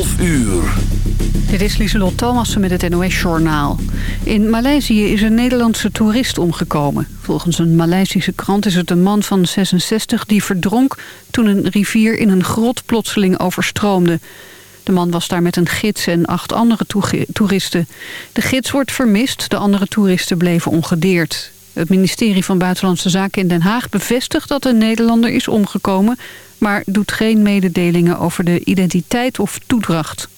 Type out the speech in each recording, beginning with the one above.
12 uur. Dit is Lieselot Thomassen met het NOS-journaal. In Maleisië is een Nederlandse toerist omgekomen. Volgens een Maleisische krant is het een man van 66 die verdronk... toen een rivier in een grot plotseling overstroomde. De man was daar met een gids en acht andere toeristen. De gids wordt vermist, de andere toeristen bleven ongedeerd. Het ministerie van Buitenlandse Zaken in Den Haag bevestigt dat een Nederlander is omgekomen... maar doet geen mededelingen over de identiteit of toedracht.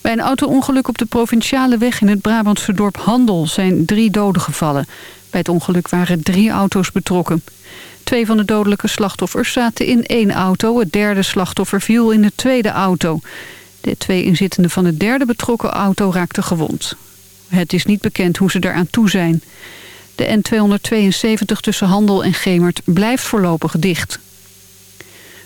Bij een auto-ongeluk op de provinciale weg in het Brabantse dorp Handel zijn drie doden gevallen. Bij het ongeluk waren drie auto's betrokken. Twee van de dodelijke slachtoffers zaten in één auto. Het derde slachtoffer viel in de tweede auto. De twee inzittenden van de derde betrokken auto raakten gewond. Het is niet bekend hoe ze eraan toe zijn. De N272 tussen Handel en Gemert blijft voorlopig dicht.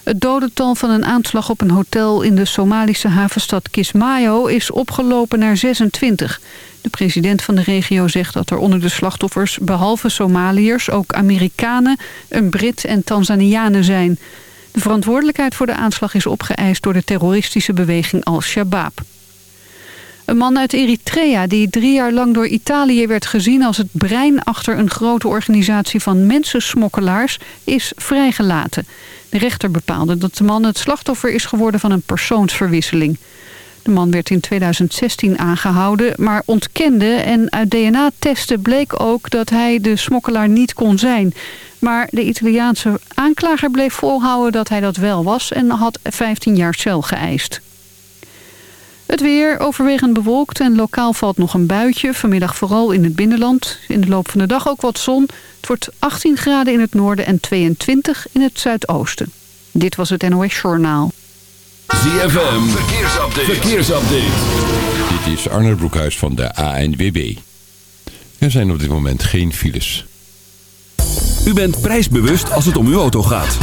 Het dodental van een aanslag op een hotel in de Somalische havenstad Kismayo is opgelopen naar 26. De president van de regio zegt dat er onder de slachtoffers behalve Somaliërs ook Amerikanen, een Brit en Tanzanianen zijn. De verantwoordelijkheid voor de aanslag is opgeëist door de terroristische beweging Al-Shabaab. Een man uit Eritrea die drie jaar lang door Italië werd gezien als het brein achter een grote organisatie van mensensmokkelaars is vrijgelaten. De rechter bepaalde dat de man het slachtoffer is geworden van een persoonsverwisseling. De man werd in 2016 aangehouden, maar ontkende en uit DNA-testen bleek ook dat hij de smokkelaar niet kon zijn. Maar de Italiaanse aanklager bleef volhouden dat hij dat wel was en had 15 jaar cel geëist. Het weer overwegend bewolkt en lokaal valt nog een buitje. Vanmiddag vooral in het binnenland. In de loop van de dag ook wat zon. Het wordt 18 graden in het noorden en 22 in het zuidoosten. Dit was het NOS Journaal. ZFM, verkeersupdate. verkeersupdate. Dit is Arne Broekhuis van de ANWB. Er zijn op dit moment geen files. U bent prijsbewust als het om uw auto gaat.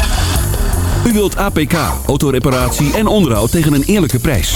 U wilt APK, autoreparatie en onderhoud tegen een eerlijke prijs.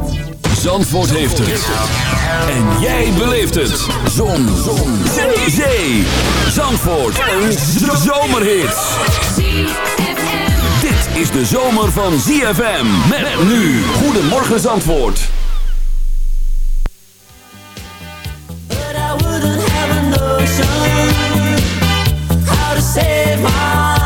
Zandvoort heeft het. En jij beleeft het. Zon. Zon. Zee. Zee. Zandvoort. Een zomerhit. Dit is de zomer van ZFM. Met nu. Goedemorgen Zandvoort. Can't say yes.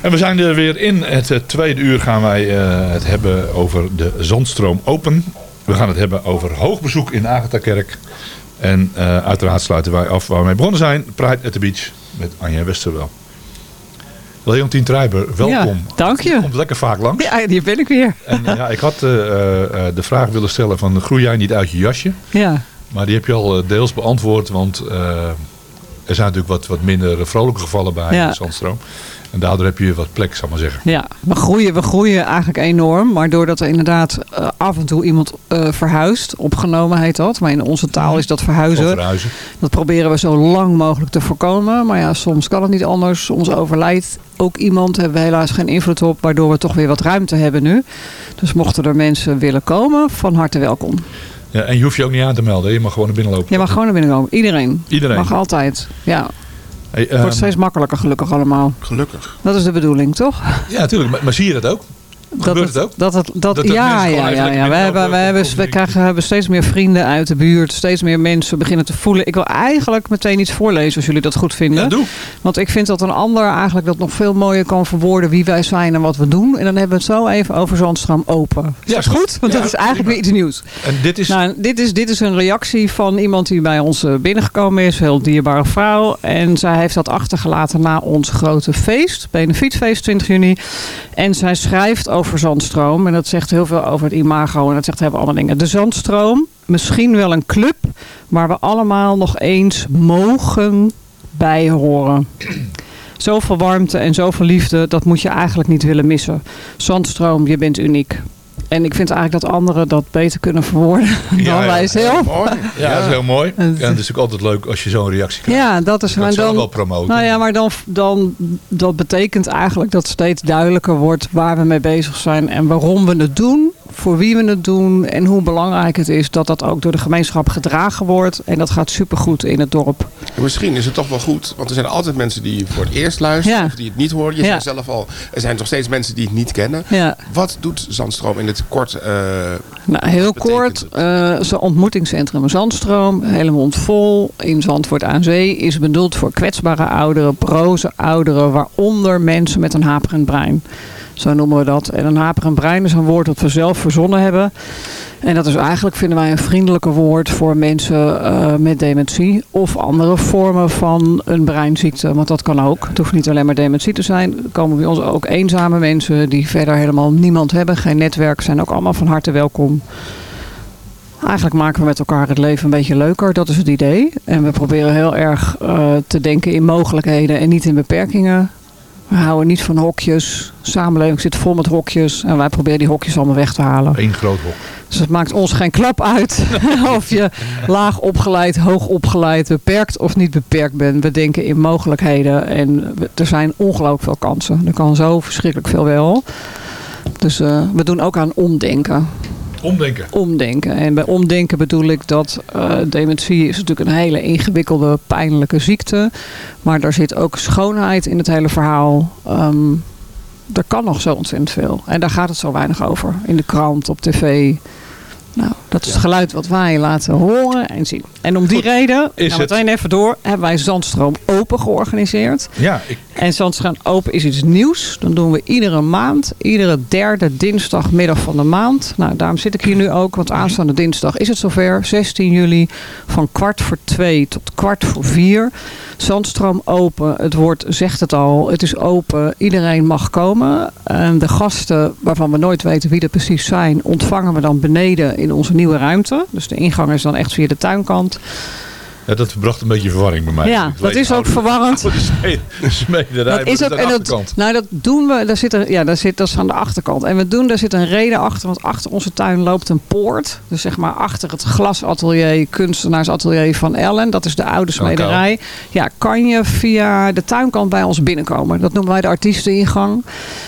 En we zijn er weer in. Het eh, tweede uur gaan wij eh, het hebben over de Zandstroom Open. We gaan het hebben over hoogbezoek in Agatha-kerk. En eh, uiteraard sluiten wij af waar we mee begonnen zijn. Pride at the Beach met Anja Westerwel. Leontien Treiber, welkom. Ja, dank je. Je komt lekker vaak langs. Ja, hier ben ik weer. En ja, ik had de vraag willen stellen van groei jij niet uit je jasje? Ja. Maar die heb je al deels beantwoord, want er zijn natuurlijk wat, wat minder vrolijke gevallen bij Ja. de Zandstroom. En daardoor heb je wat plek, zal ik maar zeggen. Ja, we groeien, we groeien eigenlijk enorm. Maar doordat er inderdaad eh, af en toe iemand eh, verhuist, opgenomen heet dat. Maar in onze taal is dat verhuizen. Verhuizen. Dat proberen we zo lang mogelijk te voorkomen. Maar ja, soms kan het niet anders. Soms overlijdt ook iemand. Hebben we helaas geen invloed op. Waardoor we toch weer wat ruimte hebben nu. Dus mochten er mensen willen komen, van harte welkom. Ja, en je hoeft je ook niet aan te melden. Je mag gewoon naar binnen lopen. Je mag gewoon naar binnen komen. Iedereen. Iedereen. Mag altijd. Ja. Hey, Het wordt ehm, steeds makkelijker gelukkig allemaal. Gelukkig. Dat is de bedoeling, toch? Ja, natuurlijk. Maar, maar zie je dat ook? Gebeurt het, ook? Dat het, dat, Dat ja, ja, ja, ja. We, hebben, we, hebben, we krijgen, hebben steeds meer vrienden uit de buurt. Steeds meer mensen beginnen te voelen. Ik wil eigenlijk meteen iets voorlezen als jullie dat goed vinden. Ja, doe. Want ik vind dat een ander eigenlijk dat nog veel mooier kan verwoorden wie wij zijn en wat we doen. En dan hebben we het zo even over Zandstroom open. Is Ja, dat goed? Want Ja, dat is eigenlijk weer iets nieuws. En dit is... Nou, dit is, dit is een reactie van iemand die bij ons eh, binnengekomen is. Een heel dierbare vrouw. En zij heeft dat achtergelaten na ons grote feest. Benefietfeest 20 juni. En zij schrijft over Zandstroom. En dat zegt heel veel over het imago. En dat zegt veel andere dingen. De Zandstroom. Misschien wel een club. Waar we allemaal nog eens mogen bij horen. Zoveel warmte en zoveel liefde. Dat moet je eigenlijk niet willen missen. Zandstroom, je bent uniek. En ik vind eigenlijk dat anderen dat beter kunnen verwoorden dan wij zelf. Ja, dat is heel mooi. En het is ook altijd leuk als je zo'n reactie krijgt. Ja, dat is maar dan. wel promoten. Nou ja, maar dan, dan dat betekent eigenlijk dat steeds duidelijker wordt waar we mee bezig zijn en waarom we het doen, voor wie we het doen en hoe belangrijk het is dat dat ook door de gemeenschap gedragen wordt. En dat gaat supergoed in het dorp. En Misschien is het toch wel goed, want er zijn altijd mensen die voor het eerst luisteren Ja. of die het niet horen. Je Ja. zei zelf al, er zijn nog steeds mensen die het niet kennen. Ja. Wat doet Zandstroom in het kort? eh, Nou, heel kort, zo'n ontmoetingscentrum Zandstroom, helemaal vol in Zandvoort aan Zee, is bedoeld voor kwetsbare ouderen, broze ouderen, waaronder mensen met een haperend brein. Zo noemen we dat. En een haperend brein is een woord dat we zelf verzonnen hebben. En dat is eigenlijk, vinden wij, een vriendelijker woord voor mensen eh, met dementie. Of andere vormen van een breinziekte. Want dat kan ook. Het hoeft niet alleen maar dementie te zijn. Er komen bij ons ook eenzame mensen die verder helemaal niemand hebben. Geen netwerk. Zijn ook allemaal van harte welkom. Eigenlijk maken we met elkaar het leven een beetje leuker. Dat is het idee. En we proberen heel erg eh, te denken in mogelijkheden en niet in beperkingen. We houden niet van hokjes. De samenleving zit vol met hokjes. En wij proberen die hokjes allemaal weg te halen. Eén groot hok. Dus het maakt ons geen klap uit of je laag opgeleid, hoog opgeleid, beperkt of niet beperkt bent. We denken in mogelijkheden en er zijn ongelooflijk veel kansen. Er kan zo verschrikkelijk veel wel. Dus eh, we doen ook aan omdenken. Omdenken. Omdenken. En bij omdenken bedoel ik dat eh, dementie is natuurlijk een hele ingewikkelde, pijnlijke ziekte. Maar daar zit ook schoonheid in het hele verhaal. Ehm, er kan nog zo ontzettend veel. En daar gaat het zo weinig over. In de krant, op tv. Nou, dat is het geluid wat wij laten horen en zien. En om die reden, Is nou, het- meteen even door, hebben wij Zandstroom Open georganiseerd. Ja, ik, En Zandstroom Open is iets nieuws. Dan doen we iedere maand, iedere derde dinsdagmiddag van de maand. Nou, daarom zit ik hier nu ook, want aanstaande dinsdag is het zover. 16 juli van kwart voor twee tot kwart voor vier. Zandstroom Open, het woord zegt het al. Het is open, iedereen mag komen. En de gasten, waarvan we nooit weten wie er precies zijn, ontvangen we dan beneden in onze nieuwe ruimte. Dus de ingang is dan echt via de tuinkant. Ja, dat bracht een beetje verwarring bij mij. Ja, dat is ook verwarrend. Smederij, Dat is ook, en dat, nou, dat doen we. Daar zit een, ja, daar zit, dat is aan de achterkant. En we doen, daar zit een reden achter. Want achter onze tuin loopt een poort. Dus zeg maar achter het glasatelier, kunstenaarsatelier van Ellen. Dat is de oude smederij. Ja, kan je via de tuinkant bij ons binnenkomen. Dat noemen wij de artiesteningang.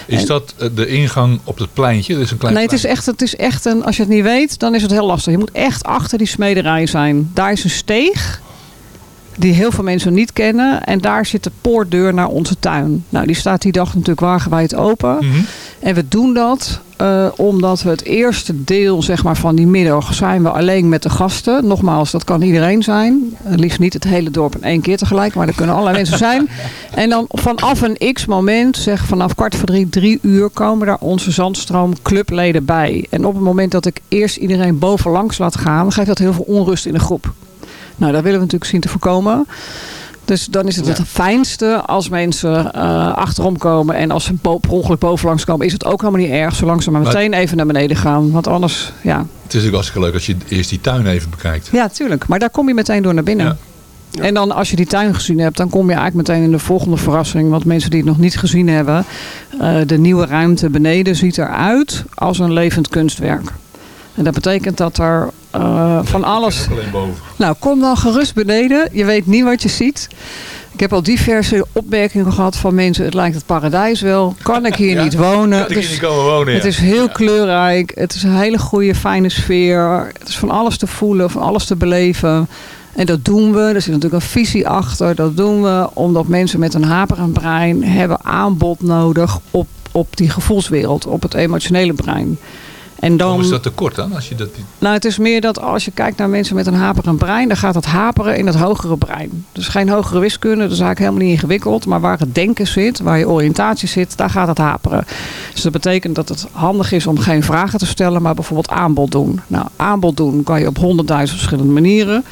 Is En- dat eh, de ingang op het pleintje? Dat is een klein Nee, het is, echt, het is echt een. Als je het niet weet, dan is het heel lastig. Je moet echt achter die smederij zijn. Daar is een steeg. Die heel veel mensen niet kennen. En daar zit de poortdeur naar onze tuin. Nou, die staat die dag natuurlijk wagenwijd open. Mhm. En we doen dat eh, omdat we het eerste deel zeg maar, van die middag zijn we alleen met de gasten. Nogmaals, dat kan iedereen zijn. Het liefst niet het hele dorp in één keer tegelijk, maar er kunnen allerlei mensen zijn. En dan vanaf een x moment, zeg vanaf kwart voor drie, drie uur, komen daar onze Zandstroom clubleden bij. En op het moment dat ik eerst iedereen bovenlangs laat gaan, geeft dat heel veel onrust in de groep. Nou, dat willen we natuurlijk zien te voorkomen. Dus dan is het het fijnste als mensen eh, achterom komen. En als ze bo- per ongeluk bovenlangs komen, is het ook helemaal niet erg. Zolang ze maar Maar- meteen even naar beneden gaan. Want anders, ja. Het is natuurlijk hartstikke leuk als je eerst die tuin even bekijkt. Ja, tuurlijk. Maar daar kom je meteen door naar binnen. En dan als je die tuin gezien hebt, dan kom je eigenlijk meteen in de volgende verrassing. Want mensen die het nog niet gezien hebben, eh, de nieuwe ruimte beneden ziet eruit als een levend kunstwerk. En dat betekent dat er eh, van alles. Nou, kom dan gerust beneden. Je weet niet wat je ziet. Ik heb al diverse opmerkingen gehad van mensen. Het lijkt het paradijs wel. Kan ik hier Ja? niet wonen? Kan ik hier niet komen wonen, ja. Het is heel kleurrijk. Het is een hele goede, fijne sfeer. Het is van alles te voelen, van alles te beleven. En dat doen we. Er zit natuurlijk een visie achter. Dat doen we omdat mensen met een haperend brein hebben aanbod nodig op, op die gevoelswereld, op het emotionele brein. En dan, Waarom is dat tekort dan? Als je dat nou, het is meer dat als je kijkt naar mensen met een haperend brein, dan gaat het haperen in het hogere brein. Dus geen hogere wiskunde, dat is eigenlijk helemaal niet ingewikkeld. Maar waar het denken zit, waar je oriëntatie zit, daar gaat het haperen. Dus dat betekent dat het handig is om geen vragen te stellen, maar bijvoorbeeld aanbod doen. Nou, aanbod doen kan je op honderdduizend verschillende manieren.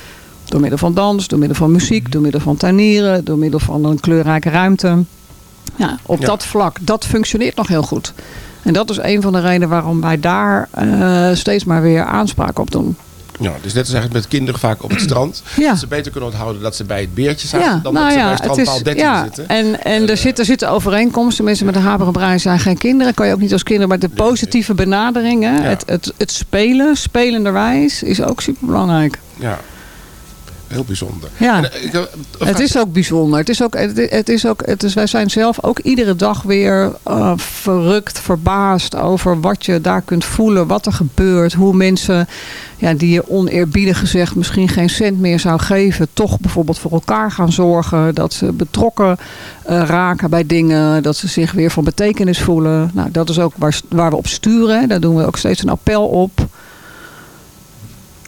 Door middel van dans, door middel van muziek, door middel van tuinieren, door middel van een kleurrijke ruimte. Ja, op Ja. dat vlak, dat functioneert nog heel goed. En dat is een van de redenen waarom wij daar eh, steeds maar weer aanspraak op doen. Ja, dus net als eigenlijk met kinderen vaak op het strand. Ja. Dat ze beter kunnen onthouden dat ze bij het beertje zaten. Ja, dan nou dat ze ja, bij het strandpaal is, 13 ja, zitten. en, en er, zit, er zitten overeenkomsten. Mensen met een haperen brein zijn geen kinderen. Kan je ook niet als kinderen. Maar de positieve benadering, hè, het, het, het spelen, spelenderwijs, is ook super belangrijk. Ja, heel bijzonder. Ja. En, eh, ik, Het is ook bijzonder. Het is ook, het, is- ook, het is, wij zijn zelf ook iedere dag weer eh, verrukt, verbaasd over wat je daar kunt voelen, wat er gebeurt, hoe mensen ja, die je oneerbiedig gezegd misschien geen cent meer zou geven, toch bijvoorbeeld voor elkaar gaan zorgen, dat ze betrokken eh, raken bij dingen, dat ze zich weer van betekenis voelen. Nou, dat is ook waar, waar we op sturen. Daar doen we ook steeds een appel op.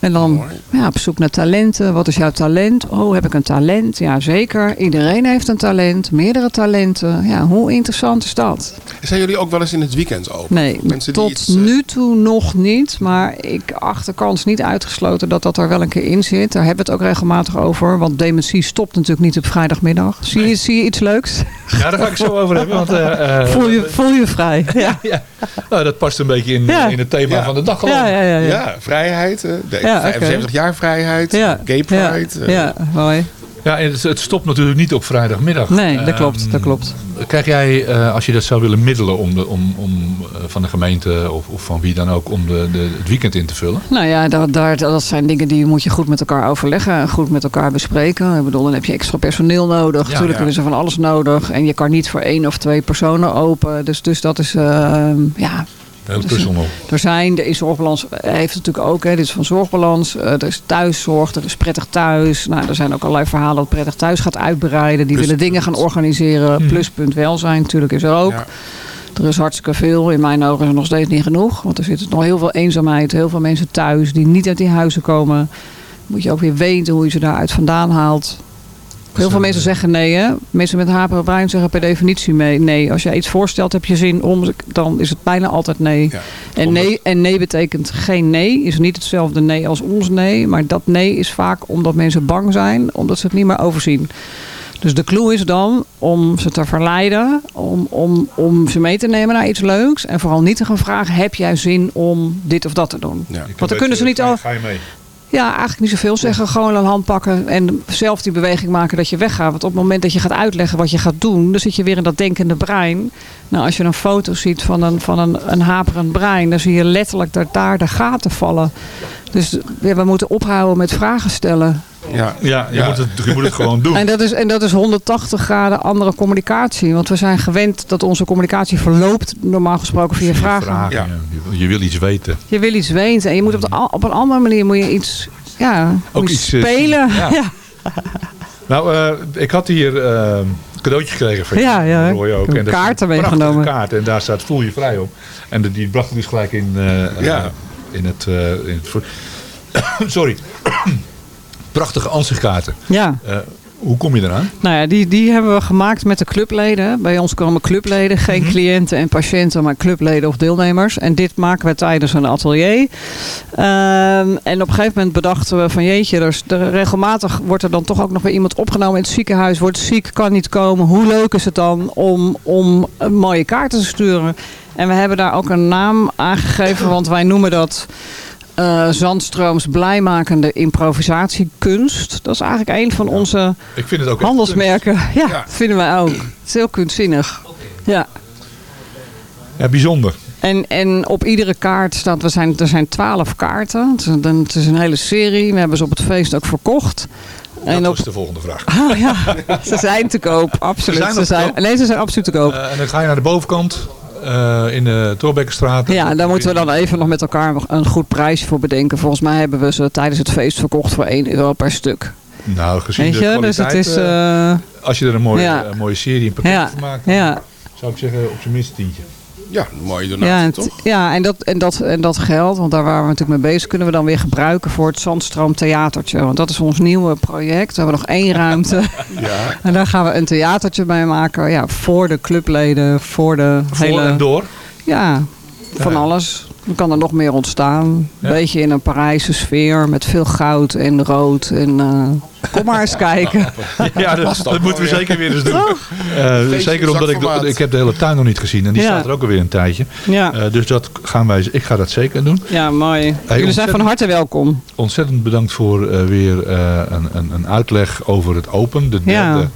En dan ja, op zoek naar talenten. Wat is jouw talent? Oh, heb ik een talent? Ja, zeker. Iedereen heeft een talent. Meerdere talenten. Ja, hoe interessant is dat? Zijn jullie ook wel eens in het weekend open? Nee, Mensen die tot iets, eh, nu toe nog niet. Maar ik acht de kans niet uitgesloten dat dat er wel een keer in zit. Daar hebben we het ook regelmatig over. Want dementie stopt natuurlijk niet op vrijdagmiddag. Zie, je, zie je iets leuks? Ja, daar ga ik zo over hebben. Want, eh, eh, voel, je, voel je vrij. Ja. ja. Nou, dat past een beetje in, Ja. in het thema Ja. van de dag. geloof ik. Ja, ja, ja, ja. Ja, vrijheid. eh, De Ja, oké. 75 jaar vrijheid. Ja. Gay pride. Ja, eh, ja, mooi. Ja, en het, het stopt natuurlijk niet op vrijdagmiddag. Nee, dat Ehm, klopt. Dat klopt. Krijg jij, eh, als je dat zou willen middelen om, de, om, om eh, van de gemeente of, of van wie dan ook, om de, de, het weekend in te vullen? Nou ja, dat, daar, dat zijn dingen die moet je goed met elkaar overleggen en goed met elkaar bespreken. Ik bedoel, dan heb je extra personeel nodig. Ja, Natuurlijk ja. is er van alles nodig. En je kan niet voor één of twee personen open. Dus, dus dat is, eh, ja... Heel puzzel nog. Er zijn, er is zorgbalans, heeft het natuurlijk ook, hè, dit is van zorgbalans. eh, er is thuiszorg, er is prettig thuis. Nou, er zijn ook allerlei verhalen dat prettig thuis gaat uitbreiden. Die willen dingen gaan organiseren. Hmm. Pluspunt welzijn natuurlijk is er ook. Ja. Er is hartstikke veel. In mijn ogen is er nog steeds niet genoeg. Want er zit nog heel veel eenzaamheid. Heel veel mensen thuis die niet uit die huizen komen. Moet je ook weer weten hoe je ze daaruit vandaan haalt. Heel veel mensen zeggen nee. Hè? Mensen met haperen brein zeggen per definitie mee. nee. Als je iets voorstelt, heb je zin om, dan is het bijna altijd nee. Ja. En, nee en nee betekent geen nee. Is niet hetzelfde nee als ons nee. Maar dat nee is vaak omdat mensen bang zijn. Omdat ze het niet meer overzien. Dus de clue is dan om ze te verleiden, om, om, om ze mee te nemen naar iets leuks. En vooral niet te gaan vragen, heb jij zin om dit of dat te doen? Ja. Want dan kunnen ze niet al... Ga je mee? Ja, eigenlijk niet zoveel zeggen. Gewoon een hand pakken en zelf die beweging maken dat je weggaat. Want op het moment dat je gaat uitleggen wat je gaat doen, dan zit je weer in dat denkende brein. Nou, als je een foto ziet van een, van een, een haperend brein, dan zie je letterlijk dat daar de gaten vallen. Dus ja, we moeten ophouden met vragen stellen. Ja. Ja, je, Ja. Moet, het, je moet het gewoon doen. En dat, is, en dat is 180 graden andere communicatie. Want we zijn gewend dat onze communicatie verloopt normaal gesproken via vragen. Vragen, Ja. ja. Je, je wil iets weten. Je wil iets weten en je moet op, de, al- op een andere manier moet je iets, ja, Ook iets, eh, spelen. ja. Ja. Nou, eh, ik had hier eh, cadeautje gekregen van Ja, ja. Roy ook. En kaarten een meegenomen. kaart. En daar staat voel je vrij op. En de- die bracht ik dus gelijk in, eh, Ja. in het... eh, in het Sorry. Prachtige ansichtkaarten. Ja. Eh, hoe kom je eraan? Nou ja, die, die hebben we gemaakt met de clubleden. Bij ons komen clubleden, geen cliënten en patiënten, maar clubleden of deelnemers. En dit maken we tijdens een atelier. Ehm, en op een gegeven moment bedachten we van jeetje, er, er, regelmatig wordt er dan toch ook nog weer iemand opgenomen in het ziekenhuis. Wordt ziek, kan niet komen. Hoe leuk is het dan om, om mooie kaarten te sturen? En we hebben daar ook een naam aangegeven, want wij noemen dat eh, Zandstrooms blijmakende improvisatiekunst. Dat is eigenlijk een van onze Ik vind het ook handelsmerken. Ja, dat vinden wij ook. Het is heel kunstzinnig. Ja. Ja, bijzonder. En, en op iedere kaart staat, we zijn, er zijn twaalf kaarten. Het is, een, het is een hele serie. We hebben ze op het feest ook verkocht. Dat op, is de volgende vraag. Ah, ja, ze zijn te koop, absoluut. Ze zijn nee, ze zijn absoluut te koop. Eh, en dan ga je naar de bovenkant eh, in de Torbekkenstraat. Ja, daar moeten we dan even nog met elkaar een goed prijsje voor bedenken. Volgens mij hebben we ze tijdens het feest verkocht voor 1 euro per stuk. Nou, gezien Weet de je, kwaliteit, dus het is... eh, eh, als je er een mooie, ja. een mooie serie in pakket Ja, van maakt, ja. zou ik zeggen op zijn minst tientje. Ja, een mooie Ja, donatie, en, toch? ja en, dat, en, dat, en dat geld, want daar waren we natuurlijk mee bezig, kunnen we dan weer gebruiken voor het Zandstroom Theatertje. Want dat is ons nieuwe project. We hebben nog één ruimte. Ja. En daar gaan we een theatertje bij maken. Ja, voor de clubleden, voor de Voor hele... en door. Ja, van alles. Dan kan er nog meer ontstaan. Een Ja. beetje in een Parijse sfeer met veel goud en rood. En, eh, kom maar eens kijken. Ja, dat, moeten we zeker weer eens doen. Toch? Eh, zeker omdat ik, de, ik heb de hele tuin nog niet gezien. En die Ja. staat er ook alweer een tijdje. Ja, Eh, dus dat gaan wij, ik ga dat zeker doen. ja mooi. Jullie zijn van harte welkom. Ontzettend bedankt voor eh, weer eh, een, een, een uitleg over het Open. De Ja. derde.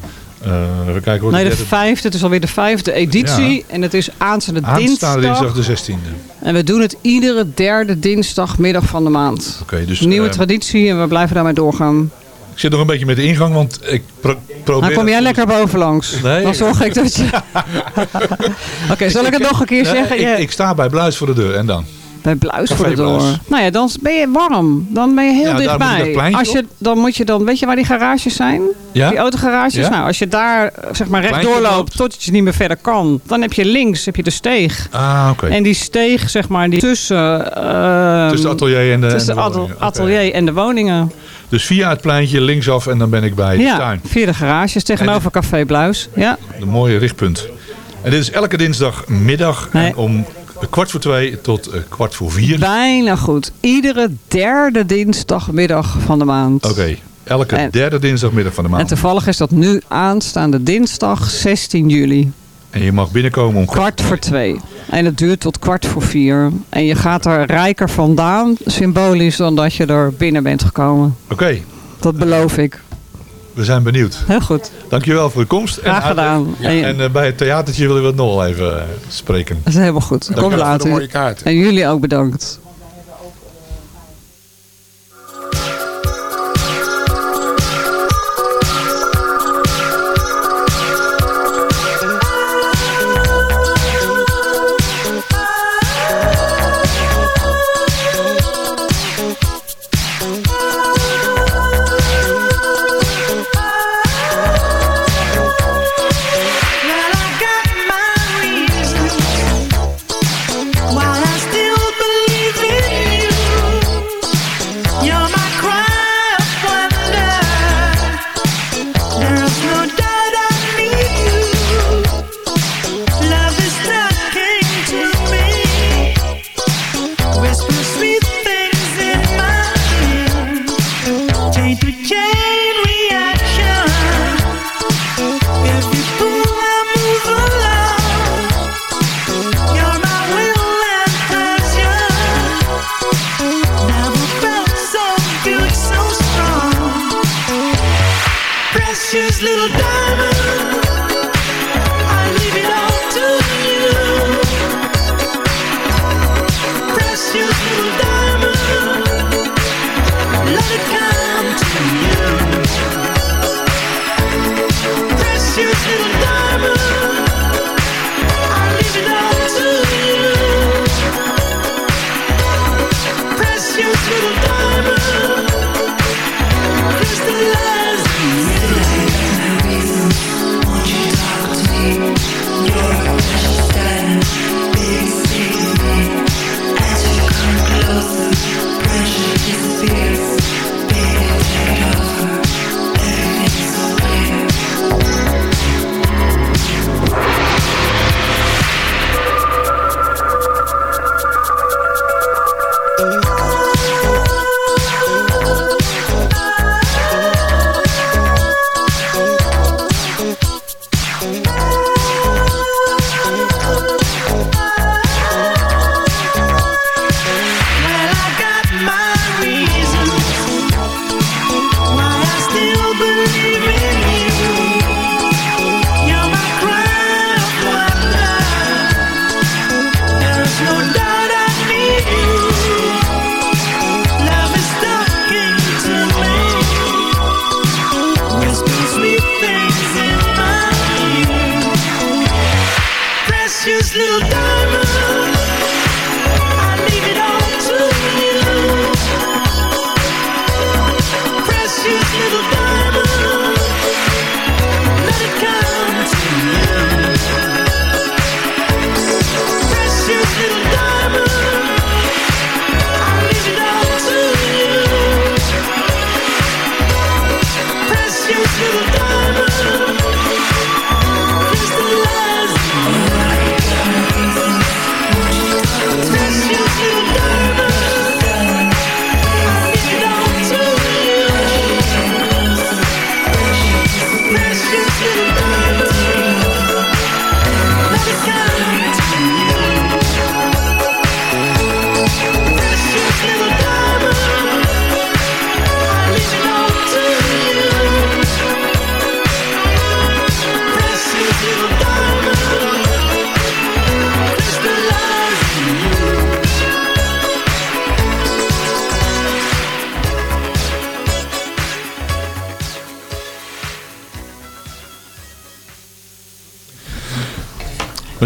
Eh, even kijken. Nee, de vijfde. Het is alweer de vijfde editie. En het is aanstaande aanstaande dinsdag. dinsdag de 16e. En we doen het iedere derde dinsdagmiddag van de maand. Oké, dus Nieuwe eh, traditie en we blijven daarmee doorgaan. ik zit nog een beetje met de ingang, want ik pro probeer... Dan kom jij lekker bovenlangs. Nee. Dan zorg ik dat je... Oké, zal ik het nog een keer Nee, zeggen? Ik, ik sta bij Bluis voor de deur en dan? Bij Bluis voor de door. Nou ja, dan ben je warm. Dan ben je heel Ja, dichtbij. als je, dan moet je dan, weet je waar die garages zijn? Ja? Die autogarages? Ja? Nou, als je daar zeg maar Pleintje rechtdoor loopt. loopt tot je niet meer verder kan, dan heb je links heb je de steeg. Ah, oké. En die steeg, zeg maar, die tussen, ehm, Tussen het atelier en de, tussen en de het woningen. Oké. atelier en de woningen. Dus via het pleintje linksaf en dan ben ik bij de Ja, tuin. via de garages tegenover Café Bluis. Ja. Een mooie richtpunt. En dit is elke dinsdagmiddag Nee. en om kwart voor twee tot eh, kwart voor vier. Bijna goed. Iedere derde dinsdagmiddag van de maand. Oké, elke En- derde dinsdagmiddag van de En maand. toevallig is dat nu aanstaande dinsdag 16 juli. En je mag binnenkomen om Kwart voor twee. En het duurt tot kwart voor vier. En je gaat er rijker vandaan, symbolisch, dan dat je er binnen bent gekomen. Oké, Dat beloof ik. We zijn benieuwd. Heel goed. Dankjewel voor de komst. Graag en gedaan. Ja, En- en eh, bij het theatertje willen we het nog wel even eh, spreken. Dat is helemaal goed. Kom Dankjewel voor de later. mooie kaart. En jullie ook bedankt.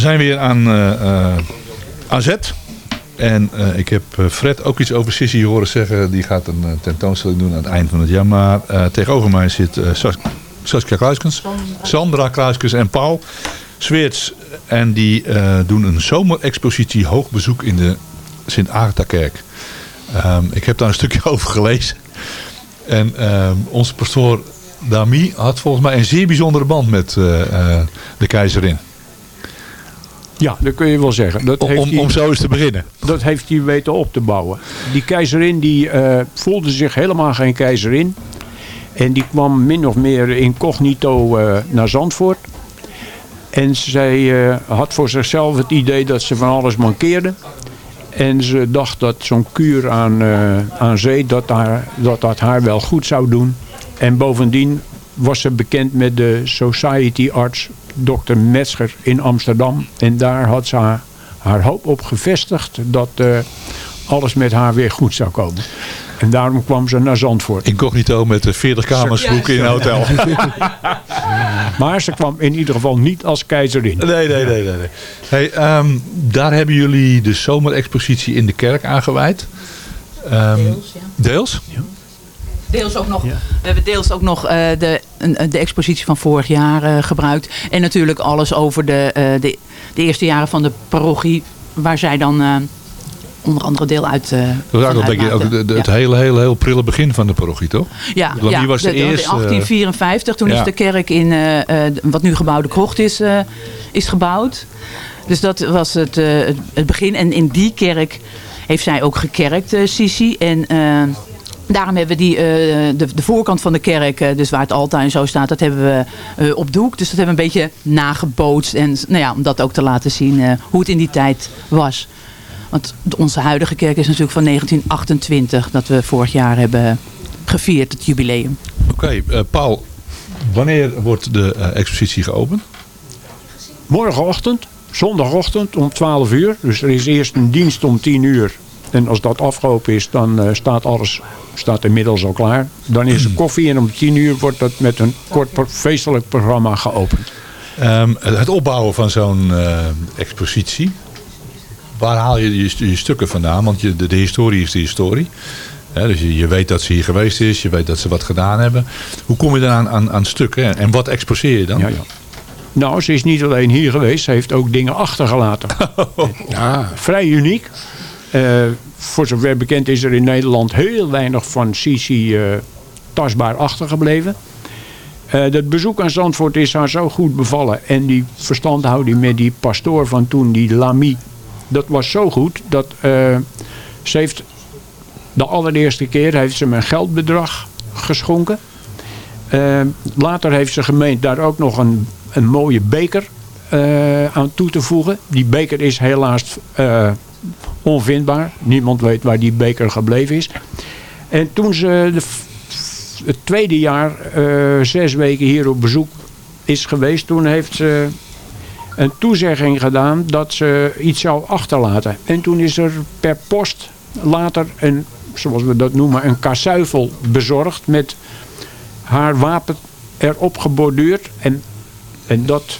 We zijn weer aan eh, eh, AZ. En eh, ik heb Fred ook iets over Sissy horen zeggen. Die gaat een tentoonstelling doen aan het eind van het jaar. Maar tegenover mij zit Sas- Saskia Kluiskens, Sandra Kluiskens en Paul Sweerts. En die doen een zomerexpositie hoogbezoek in de Sint-Agatha-kerk. Ehm, ik heb daar een stukje over gelezen. En ehm, onze pastoor Dami had volgens mij een zeer bijzondere band met de keizerin. Ja, dat kun je wel zeggen. Dat Om- heeft om- zo eens te beginnen. Dat heeft hij weten op te bouwen. Die keizerin die eh, voelde zich helemaal geen keizerin. En die kwam min of meer incognito eh, naar Zandvoort. En zij eh, had voor zichzelf het idee dat ze van alles mankeerde. En ze dacht dat zo'n kuur aan, aan zee, dat, haar, dat dat haar wel goed zou doen. En bovendien was ze bekend met de society arts Dr. Metzger in Amsterdam. En daar had ze haar, haar hoop op gevestigd dat eh, alles met haar weer goed zou komen. En daarom kwam ze naar Zandvoort. Incognito met de 40 kamers boeken in een hotel. maar ze kwam in ieder geval niet als keizerin. Nee, nee, nee. nee, nee. Hey, ehm, daar hebben jullie de zomerexpositie in de kerk aangeweid. Ehm, Deels, ja. Deels? Deels ook nog, We hebben deels ook nog eh, de, een- de expositie van vorig jaar eh, gebruikt. En natuurlijk alles over de, eh, de, de eerste jaren van de parochie. Waar zij dan eh, onder andere deel uit eh Dat was ook ook de- het hele, hele, heel prille begin van de parochie, toch? Ja, Want ja was de, de- de- eerste... 1854, toen ja. is de kerk in eh, eh, wat nu gebouwde krocht is, eh, is gebouwd. Dus dat was het, eh, het, begin. En in die kerk heeft zij ook gekerkt, eh, Sisi. En eh, daarom hebben we die, eh, de, de voorkant van de kerk, eh, dus waar het altaar en zo staat, dat hebben we eh, op doek. Dus dat hebben we een beetje nagebootst. En nou ja, om dat ook te laten zien eh, hoe het in die tijd was. Want onze huidige kerk is natuurlijk van 1928, dat we vorig jaar hebben gevierd, het jubileum. Oké, eh, Paul. Wanneer wordt de eh, expositie geopend? Morgenochtend, zondagochtend om 12 uur. Dus er is eerst een dienst om 10 uur. En als dat afgelopen is, dan eh, staat alles staat inmiddels al klaar. Dan is er koffie en om 10 uur wordt dat met een kort feestelijk programma geopend. Ehm, het opbouwen van zo'n eh, expositie. Waar haal je je, je stukken vandaan? Want je, de, de historie is de historie. Dus je, je weet dat ze hier geweest is. Je weet dat ze wat gedaan hebben. Hoe kom je dan aan, aan, aan stukken? En wat exposeer je dan? Ja, ja. Nou, ze is niet alleen hier geweest, ze heeft ook dingen achtergelaten. ja. Vrij uniek. Eh, voor zover bekend is er in Nederland heel weinig van Sisi eh, tastbaar achtergebleven. Eh het bezoek aan Zandvoort is haar zo goed bevallen. En die verstandhouding met die pastoor van toen, die Lamy. Dat was zo goed dat ze heeft de allereerste keer heeft ze een geldbedrag geschonken. Later heeft ze gemeend daar ook nog een, een mooie beker aan toe te voegen. Die beker is helaas onvindbaar. Niemand weet waar die beker gebleven is. En toen ze de, het tweede jaar eh, zes weken hier op bezoek is geweest... toen heeft ze een toezegging gedaan dat ze iets zou achterlaten. En toen is er per post later een, zoals we dat noemen, een kasuifel bezorgd... met haar wapen erop geborduurd. En, en dat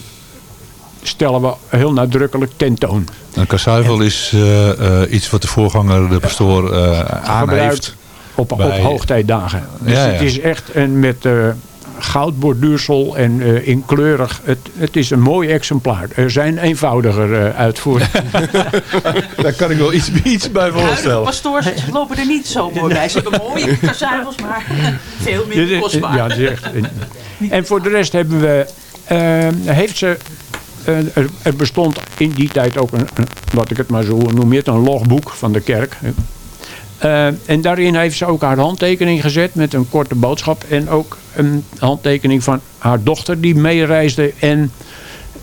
stellen we heel nadrukkelijk tentoon. Een kassuivel is eh, eh, iets wat de voorganger, de pastoor, eh aan heeft. op, bij- op hoogtijdagen. Dus Ja, ja. het is echt een met eh goudborduursel en eh, in kleurig. Het, het is een mooi exemplaar. Er zijn eenvoudiger eh uitvoeringen. Daar kan ik wel iets, iets bij voorstellen. Pastoors lopen er niet zo mooi bij. Ze hebben mooie kassuivels, maar veel minder kostbaar. Ja, echt en voor de rest hebben we, heeft ze, er, er bestond in die tijd ook een, wat ik het maar zo noem, een logboek van de kerk. Eh, en daarin heeft ze ook haar handtekening gezet met een korte boodschap. En ook een handtekening van haar dochter die meereisde. En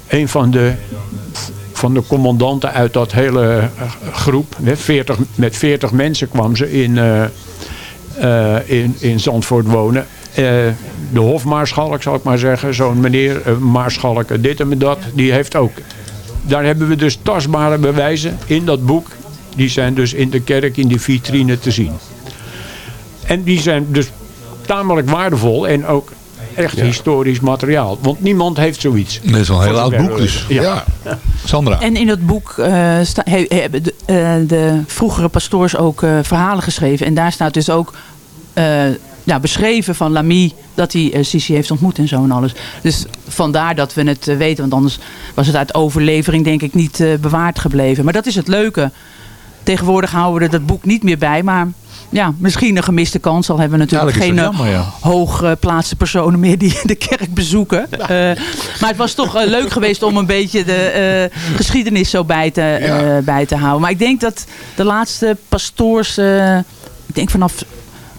een van de, van de commandanten uit dat hele eh, groep. Met 40, met 40 mensen kwam ze in, eh, eh, in, in Zandvoort wonen. Eh, de hofmaarschalk, zal ik maar zeggen. Zo'n meneer, eh, maarschalk, eh, dit en dat. Die heeft ook. Daar hebben we dus tastbare bewijzen in dat boek. Die zijn dus in de kerk in die vitrine te zien. En die zijn dus tamelijk waardevol en ook echt historisch materiaal. Want niemand heeft zoiets. Dit is wel een heel oud boek dus. Ja. Sandra. En in dat boek eh, hebben de, eh, de vroegere pastoors ook eh, verhalen geschreven. En daar staat dus ook ja, beschreven van Lamy dat hij eh, Sisi heeft ontmoet en zo en alles. Dus vandaar dat we het eh, weten. Want anders was het uit overlevering denk ik niet eh, bewaard gebleven. Maar dat is het leuke. Tegenwoordig houden we er dat boek niet meer bij. Maar ja, misschien een gemiste kans. Al hebben we natuurlijk Ja, geen jammer, ja. hooggeplaatste personen meer die de kerk bezoeken. Maar het was toch leuk geweest om een beetje de geschiedenis zo bij te, bij te houden. Maar ik denk dat de laatste pastoors, ik denk vanaf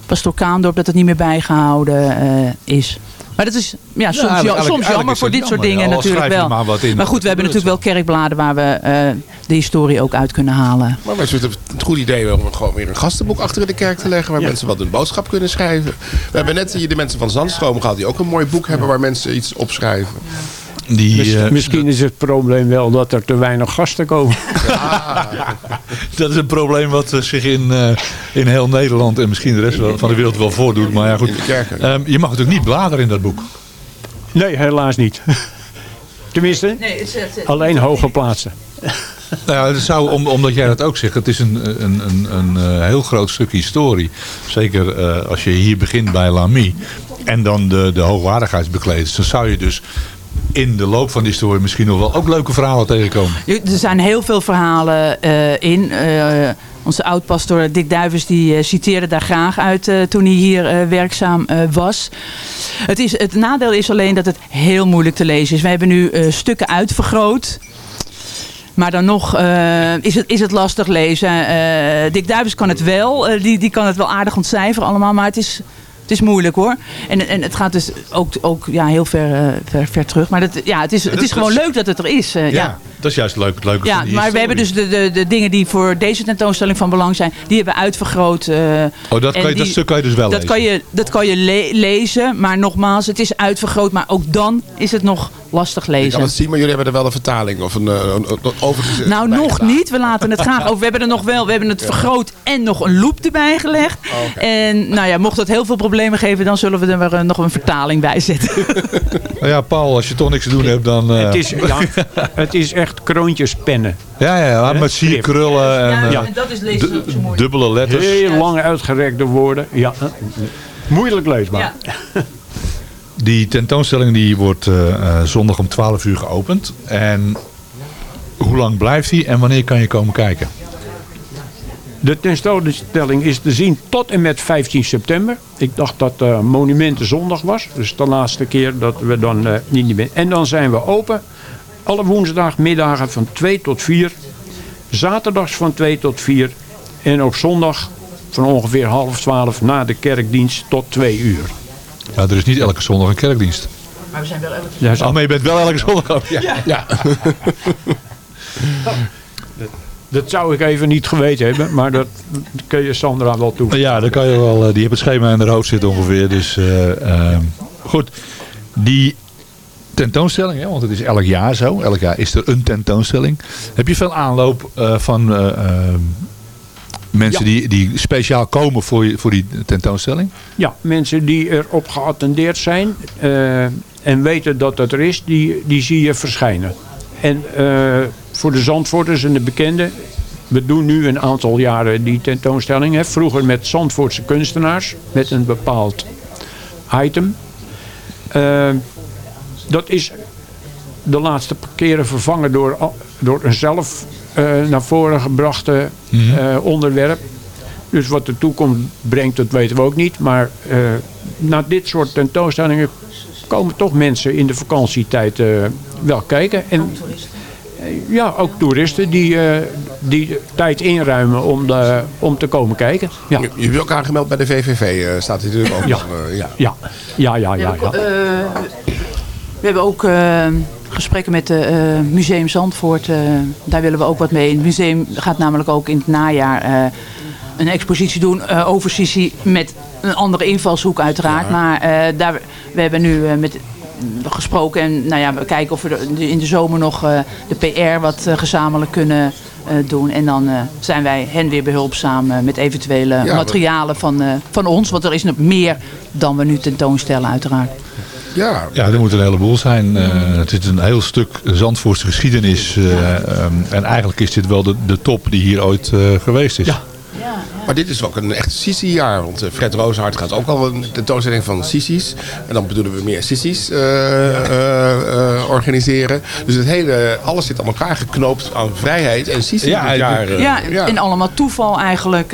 pastoor Kaandorp dat het niet meer bijgehouden eh, is. Maar dat is ja, soms, eigenlijk- ja, soms eigenlijk jammer voor dit soort dingen ja. Natuurlijk wel. maar goed, we hebben natuurlijk wel kerkbladen waar we eh, de historie ook uit kunnen halen. Maar het is een goed idee om gewoon weer een gastenboek achter in de kerk te leggen. Waar mensen wat een boodschap kunnen schrijven. We hebben net hier de mensen van Zandstroom gehad. Die ook een mooi boek hebben waar mensen iets opschrijven. Die, eh, misschien is het probleem wel dat er te weinig gasten komen. Dat is een probleem wat eh, zich in, eh, in heel Nederland en misschien de rest van de wereld wel voordoet. Maar ja, goed. Ehm, je mag natuurlijk niet bladeren in dat boek. Nee, helaas niet. Tenminste, alleen hoge plaatsen. Nou ja, het zou, om, omdat jij dat ook zegt, het is een, een, een, een eh, heel groot stuk historie. Zeker eh, als je hier begint bij Lamy en dan de, de hoogwaardigheidsbekleders. Dan zou je dus in de loop van die historie misschien nog wel ook leuke verhalen tegenkomen. Er zijn heel veel verhalen eh, in. Eh, onze oud-pastor Dick Duivens die eh, citeerde daar graag uit toen hij hier werkzaam was. Het, is, het nadeel is alleen dat het heel moeilijk te lezen is. We hebben nu stukken uitvergroot. Maar dan nog is, het, is het lastig lezen. Dick Duivens kan het wel. Die, die kan het wel aardig ontcijferen allemaal. Maar het is, het is moeilijk hoor. En, en het gaat dus ook, ook ja, heel ver, eh, ver, ver terug. Maar dat, ja, het is, het is gewoon leuk dat het er is. eh, ja. dat is juist leuk, het leuke Ja, van die maar we hebben dus de, de, de dingen die voor deze tentoonstelling van belang zijn, die hebben we uitvergroot. eh, Oh, dat, kan je, dat stuk kan je dus wel dat lezen. kan je, dat kan je le- lezen, maar nogmaals, het is uitvergroot, maar ook dan is het nog lastig Je kan lezen. het zien, maar jullie hebben er wel een vertaling of een, eh, een, een, een overgezet. Nou, nog niet. We laten het graag over. We hebben er nog wel. We hebben het vergroot en nog een loop erbij gelegd. En nou ja, mocht dat heel veel problemen geven, dan zullen we er eh, nog een vertaling bij zetten. Nou ja, Paul, als je toch niks te doen hebt, dan... eh, Het is, ja, het is echt kroontjespennen. Ja, ja, ja met sierkrullen en, Ja. dat is lezen zo dubbele letters. Heel lang uitgerekte woorden. Ja. Moeilijk leesbaar. Die tentoonstelling die wordt eh, eh, zondag om 12 uur geopend. En hoe lang blijft die en wanneer kan je komen kijken? De tentoonstelling is te zien tot en met 15 september. Ik dacht dat uh, Monumenten zondag was. Dus de laatste keer dat we dan niet meer... En dan zijn we open. Alle woensdagmiddagen van 2 tot 4. Zaterdags van 2 tot 4. En op zondag van ongeveer half 12 na de kerkdienst tot 2 uur. Ja, er is niet elke zondag een kerkdienst. Maar we zijn wel elke Ja, zo- Oh, maar je bent wel elke zondag ook. Ja. Ja. Dat zou ik even niet geweten hebben, maar dat kun je Sandra wel toe. Ja, dan kan je wel. eh, Die heeft het schema in haar hoofd zitten ongeveer. Dus eh, ehm, goed. Die tentoonstelling, hè, want het is elk jaar zo. Elk jaar is er een tentoonstelling. Heb je veel aanloop eh, van eh, ehm, mensen Ja. die, die speciaal komen voor, je- voor die tentoonstelling? Ja, mensen die erop geattendeerd zijn eh, en weten dat het er is, die, die zie je verschijnen. En eh, voor de Zandvoorters en de bekenden. We doen nu een aantal jaren die tentoonstelling. Hè. Vroeger met Zandvoortse kunstenaars. Met een bepaald item. Eh, dat is de laatste keren vervangen door, door een zelf naar voren gebrachte eh, onderwerp. Dus wat de toekomst brengt, dat weten we ook niet. Maar eh naar dit soort tentoonstellingen komen toch mensen in de vakantietijd eh, wel kijken. En, eh, ja, ook toeristen die, eh, die tijd inruimen om, de, om te komen kijken. Ja. Je, je ook aangemeld bij de VVV, eh, staat hier natuurlijk ook Ja. nog. eh, ja. Ja, ja, ja, ja. ja. Eh, we hebben ook eh, gesprekken met het Museum Zandvoort. eh, daar willen we ook wat mee. Het museum gaat namelijk ook in het najaar eh, een expositie doen eh, over Sisi met een andere invalshoek uiteraard. Ja. Maar eh, daar, we hebben nu eh, met gesproken en nou ja, we kijken of we in de zomer nog eh, de PR wat eh, gezamenlijk kunnen eh, doen. En dan eh, zijn wij hen weer behulpzaam eh, met eventuele Ja, materialen van, eh, van ons. Want er is nog meer dan we nu tentoonstellen uiteraard. Ja. Ja, er moet een heleboel zijn. Eh, het is een heel stuk Zandvoortse geschiedenis. eh, ehm, en eigenlijk is dit wel de, de top die hier ooit eh, geweest is. Maar dit is ook een echt Sisi-jaar. Want eh, Fred Rozenhart gaat ook al een tentoonstelling van Sisi's. En dan bedoelen we meer Sisi's eh, eh, eh, organiseren. Dus het hele, alles zit aan elkaar geknoopt aan vrijheid en Sisi Ja, dit jaar. Ja, en allemaal toeval eigenlijk.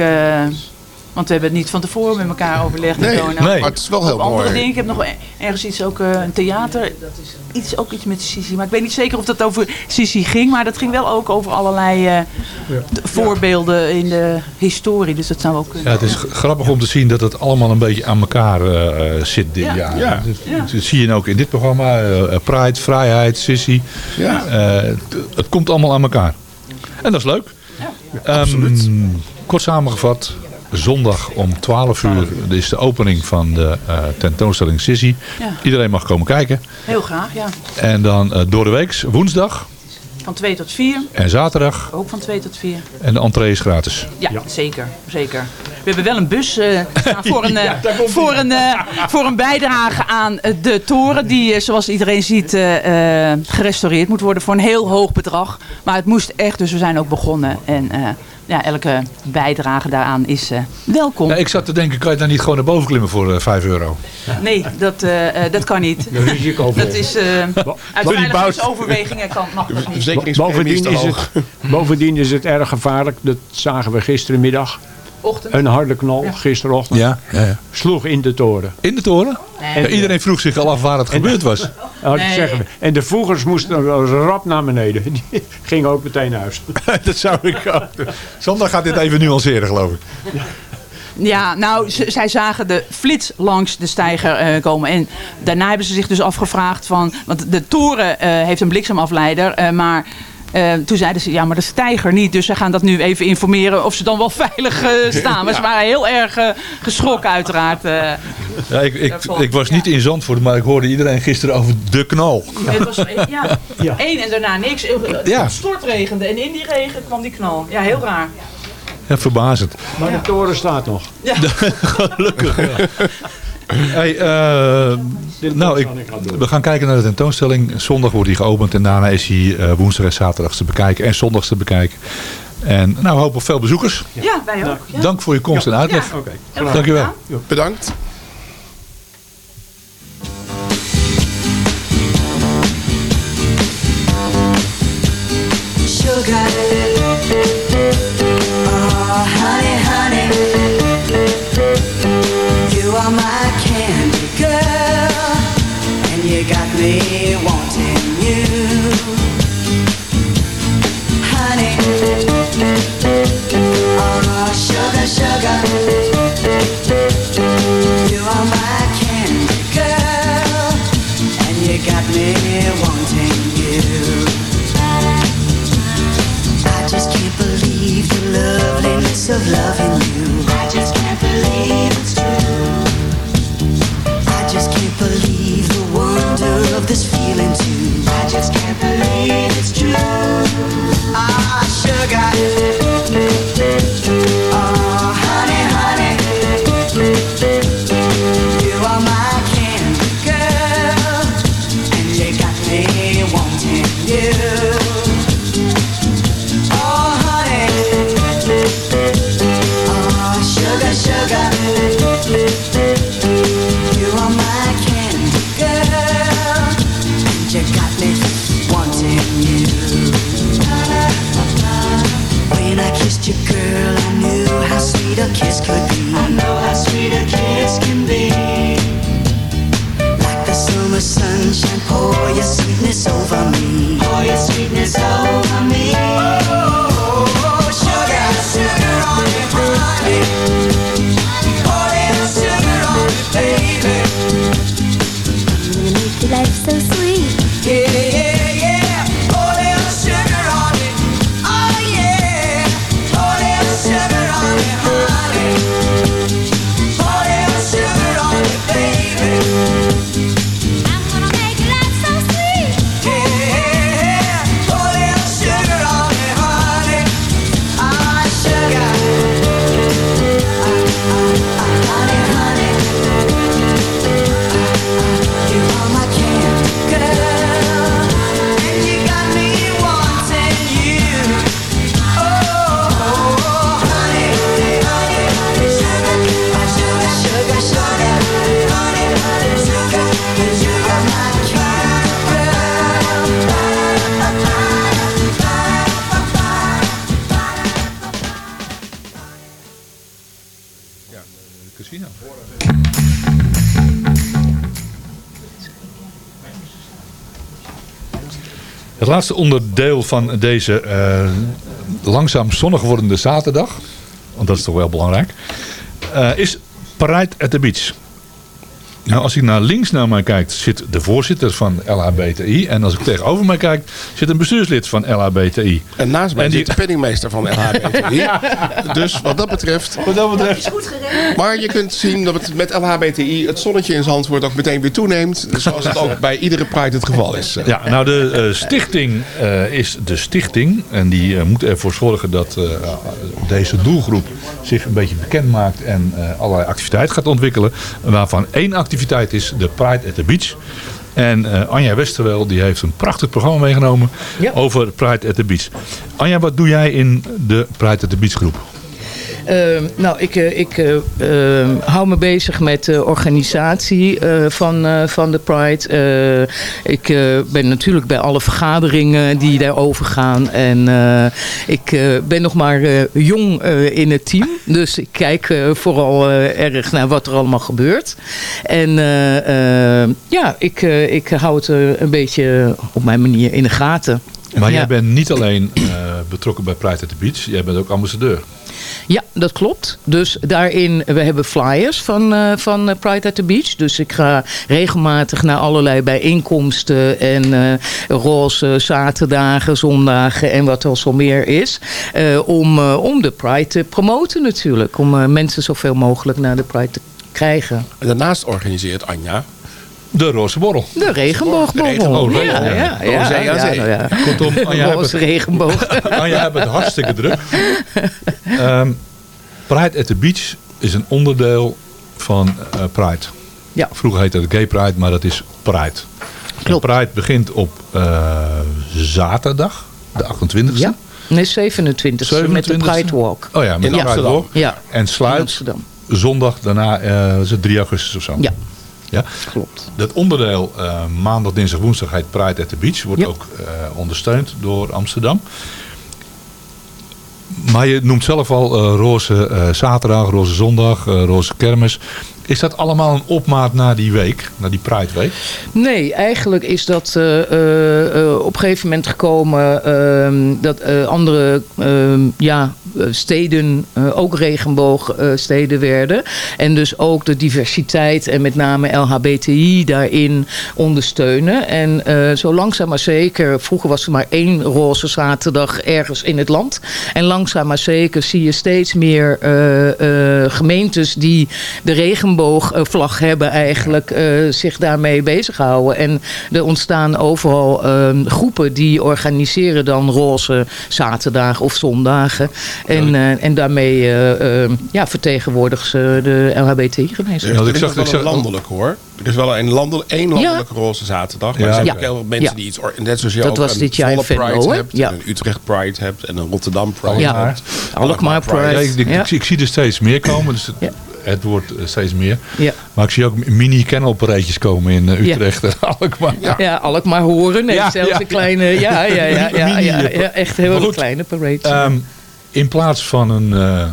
Want we hebben het niet van tevoren met elkaar overlegd. Nee, nee. maar het is wel heel andere mooi. dingen. Ik heb nog e- ergens iets, ook eh, een theater. Iets, ook iets met Sisi. Maar ik weet niet zeker of dat over Sisi ging. Maar dat ging wel ook over allerlei eh, voorbeelden in de historie. Dus dat zou ook kunnen. Ja, het is grappig om te zien dat het allemaal een beetje aan elkaar eh, zit dit Ja. jaar. Ja. Dat, dat zie je ook in dit programma. eh, Pride, vrijheid, sissy. Ja. Eh, het, het komt allemaal aan elkaar. En dat is leuk. Ehm, kort samengevat. Zondag om 12 uur is de opening van de eh, tentoonstelling Sissy. Ja. Iedereen mag komen kijken. Heel graag, ja. En dan eh, door de week, woensdag Van 2 tot 4. en zaterdag. Ook van 2 tot 4. En de entree is gratis. Ja, zeker, zeker. We hebben wel een bus eh, staan voor, een, eh, voor, een, voor een bijdrage aan de toren. Die, zoals iedereen ziet, eh, eh, gerestaureerd moet worden voor een heel hoog bedrag. Maar het moest echt, dus we zijn ook begonnen. En eh, ja, elke bijdrage daaraan is eh, welkom. Ja, ik zat te denken, kan je daar niet gewoon naar boven klimmen voor eh, 5 euro? Nee, dat, eh, eh, dat kan niet. Dat is. Dat is eh uit veiligheidsoverwegingen kan, mag dat niet. Bovendien is, het, bovendien is het erg gevaarlijk. Dat zagen we gisterenmiddag. Ochtend. Een harde knal gisterochtend. Ja, ja, ja. Sloeg in de toren. In de toren? Nee. Iedereen vroeg zich al af waar het gebeurd was. Oh, dat Nee. zeggen we. En de voegers moesten rap naar beneden. Die gingen ook meteen naar huis. dat zou ik ook doen. Sander gaat dit even nuanceren, geloof ik. Ja, nou, zij zagen de flits langs de steiger eh, komen. En daarna hebben ze zich dus afgevraagd van... Want de toren eh, heeft een bliksemafleider, eh, maar... eh, toen zeiden ze, ja, maar de steiger niet. Dus ze gaan dat nu even informeren of ze dan wel veilig eh, staan. Maar ze waren heel erg eh, geschrokken uiteraard. eh. Ja, ik, ik, ik was niet in Zandvoort, maar ik hoorde iedereen gisteren over de knal. Het was ja, één en daarna niks. Het Ja. stortregende en in die regen kwam die knal. Ja, heel raar. Ja, verbazend. Maar de toren staat nog. Gelukkig. Hey, eh, nou, ik, we gaan kijken naar de tentoonstelling. Zondag wordt die geopend en daarna is hij eh, woensdag en zaterdag te bekijken en zondags te bekijken. En nou, we hopen op veel bezoekers. Ja, wij ook. Ja. Dank voor je komst en uitleg. Ja. Oké. Dankjewel. Bedankt. Sugar. see laatste onderdeel van deze eh, langzaam zonnig wordende zaterdag, want dat is toch wel belangrijk, eh, is Pride at the Beach. Nou, als ik naar links naar mij kijk, zit de voorzitter van LHBTI. En als ik tegenover mij kijk, zit een bestuurslid van LHBTI. En naast mij En die- zit de penningmeester van LHBTI. Dus wat dat betreft... Wat dat betreft... Maar je kunt zien dat het met LHBTI het zonnetje in Zandvoort ook meteen weer toeneemt. Zoals het ook bij iedere Pride het geval is. Ja, nou de eh, stichting eh, is de stichting. En die eh, moet ervoor zorgen dat eh, deze doelgroep zich een beetje bekend maakt. En eh, allerlei activiteiten gaat ontwikkelen. Waarvan één activiteit is de Pride at the Beach. En eh, Anja Westerwel die heeft een prachtig programma meegenomen over Pride at the Beach. Anja, wat doe jij in de Pride at the Beach groep? Ehm, nou, ik, eh, ik eh, ehm, hou me bezig met de organisatie eh, van, eh, van de Pride. Ik ben natuurlijk bij alle vergaderingen die daarover gaan. En ik ben nog maar jong in het team. Dus ik kijk vooral erg naar wat er allemaal gebeurt. En ja, ik, ik hou het een beetje op mijn manier in de gaten. Maar Ja. jij bent niet alleen eh, betrokken bij Pride at the Beach. Jij bent ook ambassadeur. Ja, dat klopt. Dus daarin, we hebben flyers van, eh, van eh, Pride at the Beach. Dus ik ga regelmatig naar allerlei bijeenkomsten en eh, roze zaterdagen, zondagen en wat er zo meer is. eh, om, om de Pride te promoten natuurlijk. Om mensen zoveel mogelijk naar de Pride te krijgen. En daarnaast organiseert Anja... De Roze Borrel. De regenboogborrel. regenboogborrel. Ja, ja, ja. Van zee ja, zee. ja. Kortom, Anja hebt regenboog. Anja hebt het hartstikke druk. Ehm, Pride at the Beach is een onderdeel van eh, Pride. Ja. Vroeger heette het Gay Pride, maar dat is Pride. En Pride begint op eh, zaterdag, de 28e. Ja. Nee, 27e, met de 27e. Pride Walk. Oh ja, met de Pride. Walk. Ja. En sluit zondag daarna, eh is het 3 augustus of zo. Ja. Ja? Klopt. Dat onderdeel eh, maandag, dinsdag, woensdag heet Pride at the Beach. Wordt Ja. ook eh, ondersteund door Amsterdam. Maar je noemt zelf al eh, roze zaterdag, roze zondag, roze kermis. Is dat allemaal een opmaat naar die week, naar die Pride week? Nee, eigenlijk is dat eh, eh, eh, op een gegeven moment gekomen ehm, dat andere ehm, ja, steden ook regenboogsteden werden. En dus ook de diversiteit en met name LHBTI daarin ondersteunen. En zo langzaam maar zeker, vroeger was er maar één roze zaterdag ergens in het land. En langzaam maar zeker zie je steeds meer gemeentes die de regenboogvlag hebben eigenlijk eh, zich daarmee bezighouden. En er ontstaan overal eh, groepen die organiseren dan roze zaterdagen of zondagen. En, eh, en daarmee eh, eh, ja, vertegenwoordigen ze de LHBT-gemeenschap. Er is nog wel een landelijk hoor. Er is wel een landelijk, één landelijke roze zaterdag. Maar Ja. er zijn Ja. ook heel veel mensen Ja. die iets... Net zoals je Dat ook was een dit jaar in Venlo, Pride hebt. Ja. En een Utrecht Pride hebt. En een Rotterdam Pride Ja. hebt. Alkmaar Pride. Ja, ik, ik, Ja. ik, ik zie er steeds meer komen. Dus het, het wordt eh, steeds meer. Ja. Maar ik zie ook mini kennelpareetjes komen in eh, Utrecht en Alkmaar. Ja. Alkmaar horen. Nee, Ja, zelfs ja. een kleine... Ja, ja, ja, ja, ja, ja, echt heel goed, kleine parade. Ehm, in plaats van een eh,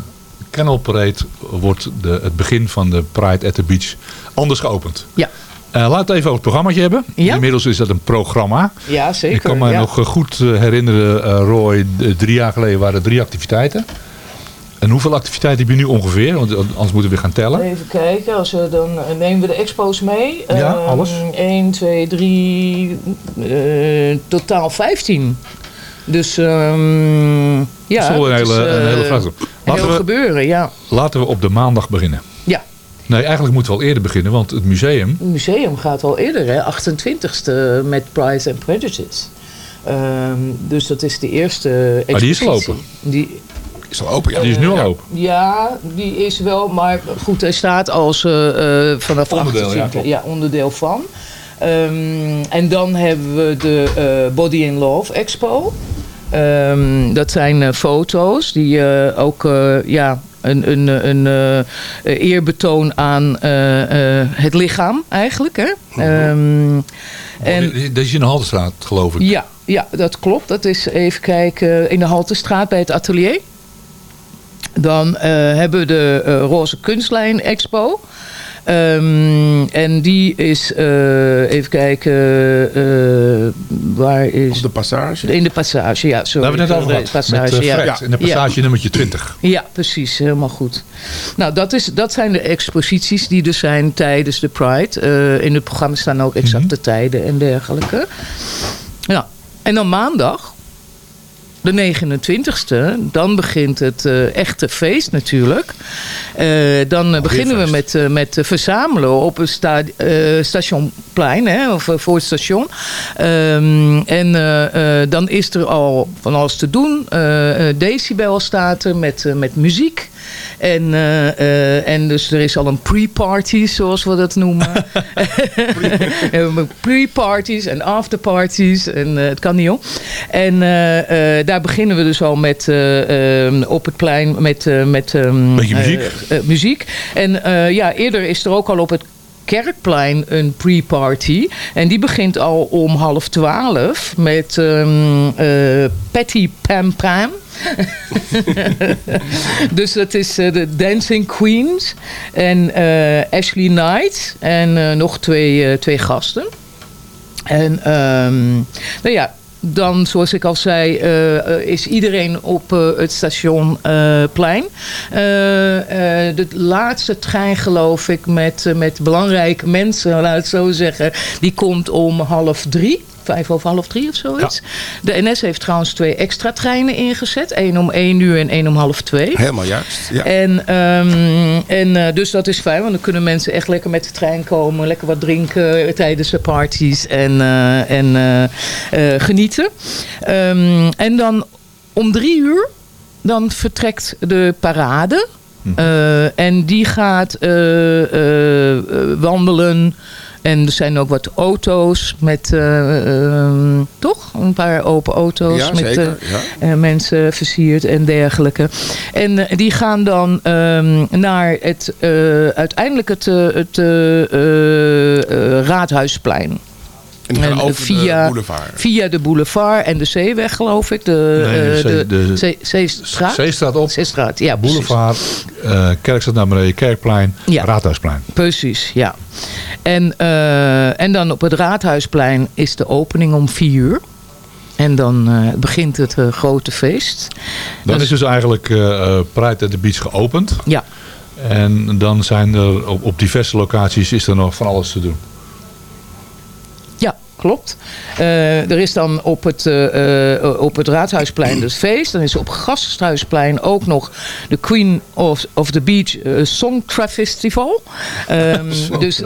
Canal Parade wordt de, het begin van de Pride at the Beach anders geopend. Ja. Eh, laten we het even over het programmaatje hebben. Ja. Inmiddels is dat een programma. Ja, zeker. Ik kan me ja. nog goed herinneren, eh, Roy, drie jaar geleden waren er drie activiteiten. En hoeveel activiteiten heb je nu ongeveer? Want anders moeten we gaan tellen. Even kijken, als we dan eh, nemen we de expo's mee. Ja, alles. 1, 2, 3, eh, totaal 15. Dus ehm ja, Dat is wel een hele, een eh, hele vraag. een Laten heel we, gebeuren, ja. laten we op de maandag beginnen. Ja. Nee, eigenlijk moeten we al eerder beginnen, want het museum... Het museum gaat al eerder, hè, 28e met Pride and Prejudice. Ehm, dus dat is de eerste Maar die is al expositie. open. Die, Is al open, ja. Die is nu al open. Ja, die is wel, maar goed, hij staat als eh, eh, vanaf Onderdeel, 28, ja, onderdeel van. Ehm, en dan hebben we de eh, Body in Love Expo. Ehm, dat zijn eh, foto's die eh, ook eh, ja, een, een, een eh, eerbetoon aan eh, eh, het lichaam eigenlijk. Hè? Ehm, en, En, dat is in de Haltestraat, geloof ik. ja, ja, dat klopt. Dat is even kijken in de Haltestraat bij het atelier. Dan eh, hebben we de eh, Roze Kunstlijn Expo. Ehm, en die is, eh, even kijken, eh, waar is... Op de passage. In de passage, ja. Sorry, Daar hebben we het net over de gehad. Passage, met ja. In de Ja. passage nummertje 20. Ja, precies. Helemaal goed. Nou, dat, is, dat zijn de exposities die er zijn tijdens de Pride. Eh, in het programma staan ook exacte tijden en dergelijke. Ja. En dan maandag, de 29e, dan begint het eh, echte feest natuurlijk. Eh, dan beginnen we met, eh, met verzamelen op het sta stationplein, hè, of voor het station. Ehm, en dan is er al van alles te doen. Decibel staat er met, met muziek. En, eh, eh, en dus er is al een pre-party, zoals we dat noemen. We hebben Pre-parties en afterparties. En eh, het kan niet om. En eh, eh, daar beginnen we dus al met eh, ehm, op het plein met, eh, met ehm, Beetje muziek. muziek. En eh, ja, eerder is er ook al op het Kerkplein een pre-party. En die begint al om half twaalf met ehm eh, Patty Pam Pam. dus dat is eh, de Dancing Queens en eh, Ashley Knight en nog twee, twee gasten. En ehm, nou ja, dan, zoals ik al zei, eh, eh, is iedereen op eh, het stationplein. Eh, de laatste trein, geloof ik, met, met belangrijke mensen, laat het zo zeggen, die komt om half drie. Vijf over half drie of zoiets. De NS heeft trouwens twee extra treinen ingezet. één om één uur en één om half twee. Helemaal juist. Ja. En, ehm, en eh, dus dat is fijn, want dan kunnen mensen echt lekker met de trein komen. Lekker wat drinken tijdens de parties en, eh, en eh, eh, genieten. Ehm, en dan om drie uur, dan vertrekt de parade. Eh, en die gaat eh, eh, eh, wandelen. En er zijn ook wat auto's met, eh, ehm, toch? Een paar open auto's Ja, met zeker, eh, ja. eh, mensen versierd en dergelijke. En die gaan dan ehm, naar het, eh, uiteindelijk het, het Raadhuisplein. En die gaan En, over via, de boulevard. Via de boulevard en de zeeweg, geloof ik. De, Nee, de eh, zee- de- zee- Zeestraat. Zeestraat op. Zeestraat, ja. Boulevard, eh Kerkstraat naar beneden, Kerkplein, Raadhuisplein. Precies, ja. En, eh, en dan op het Raadhuisplein is de opening om vier uur. En dan eh, begint het grote feest. Dan Dat is dus eigenlijk eh eh, Pride at the Beach geopend. Ja. En dan zijn er op, op diverse locaties is er nog van alles te doen. Klopt. Eh, er is dan op het, eh, op het Raadhuisplein dus feest. Dan is op Gasthuisplein ook nog de Queen of, of the Beach Songtra Festival. Ehm, dus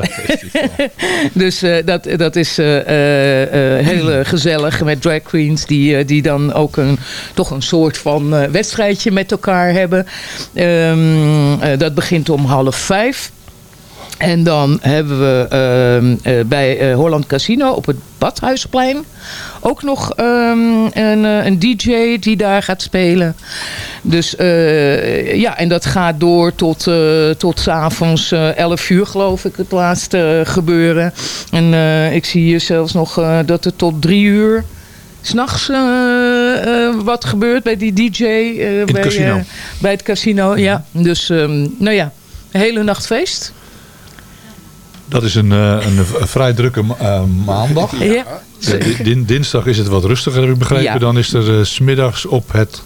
dus dat, dat is heel gezellig met drag queens die, die dan ook een, toch een soort van wedstrijdje met elkaar hebben. Ehm, eh, dat begint om half vijf. En dan hebben we ehm, eh, bij eh, Holland Casino op het Badhuisplein ook nog ehm, een, eh, een DJ die daar gaat spelen. Dus ja, en dat gaat door tot, tot s'avonds eh 11 uur geloof ik het laatste gebeuren. En ik zie hier zelfs nog dat het tot drie uur s'nachts eh, wat gebeurt bij die DJ. eh, bij, bij het casino, ja. Dus, ehm, nou ja, een hele nacht feest. Dat is een, eh, een, v- vrij drukke ma- eh, maandag. Ja, Eh, di- din- dinsdag is het wat rustiger, heb ik begrepen. Ja. Dan is er eh, 's smiddags op het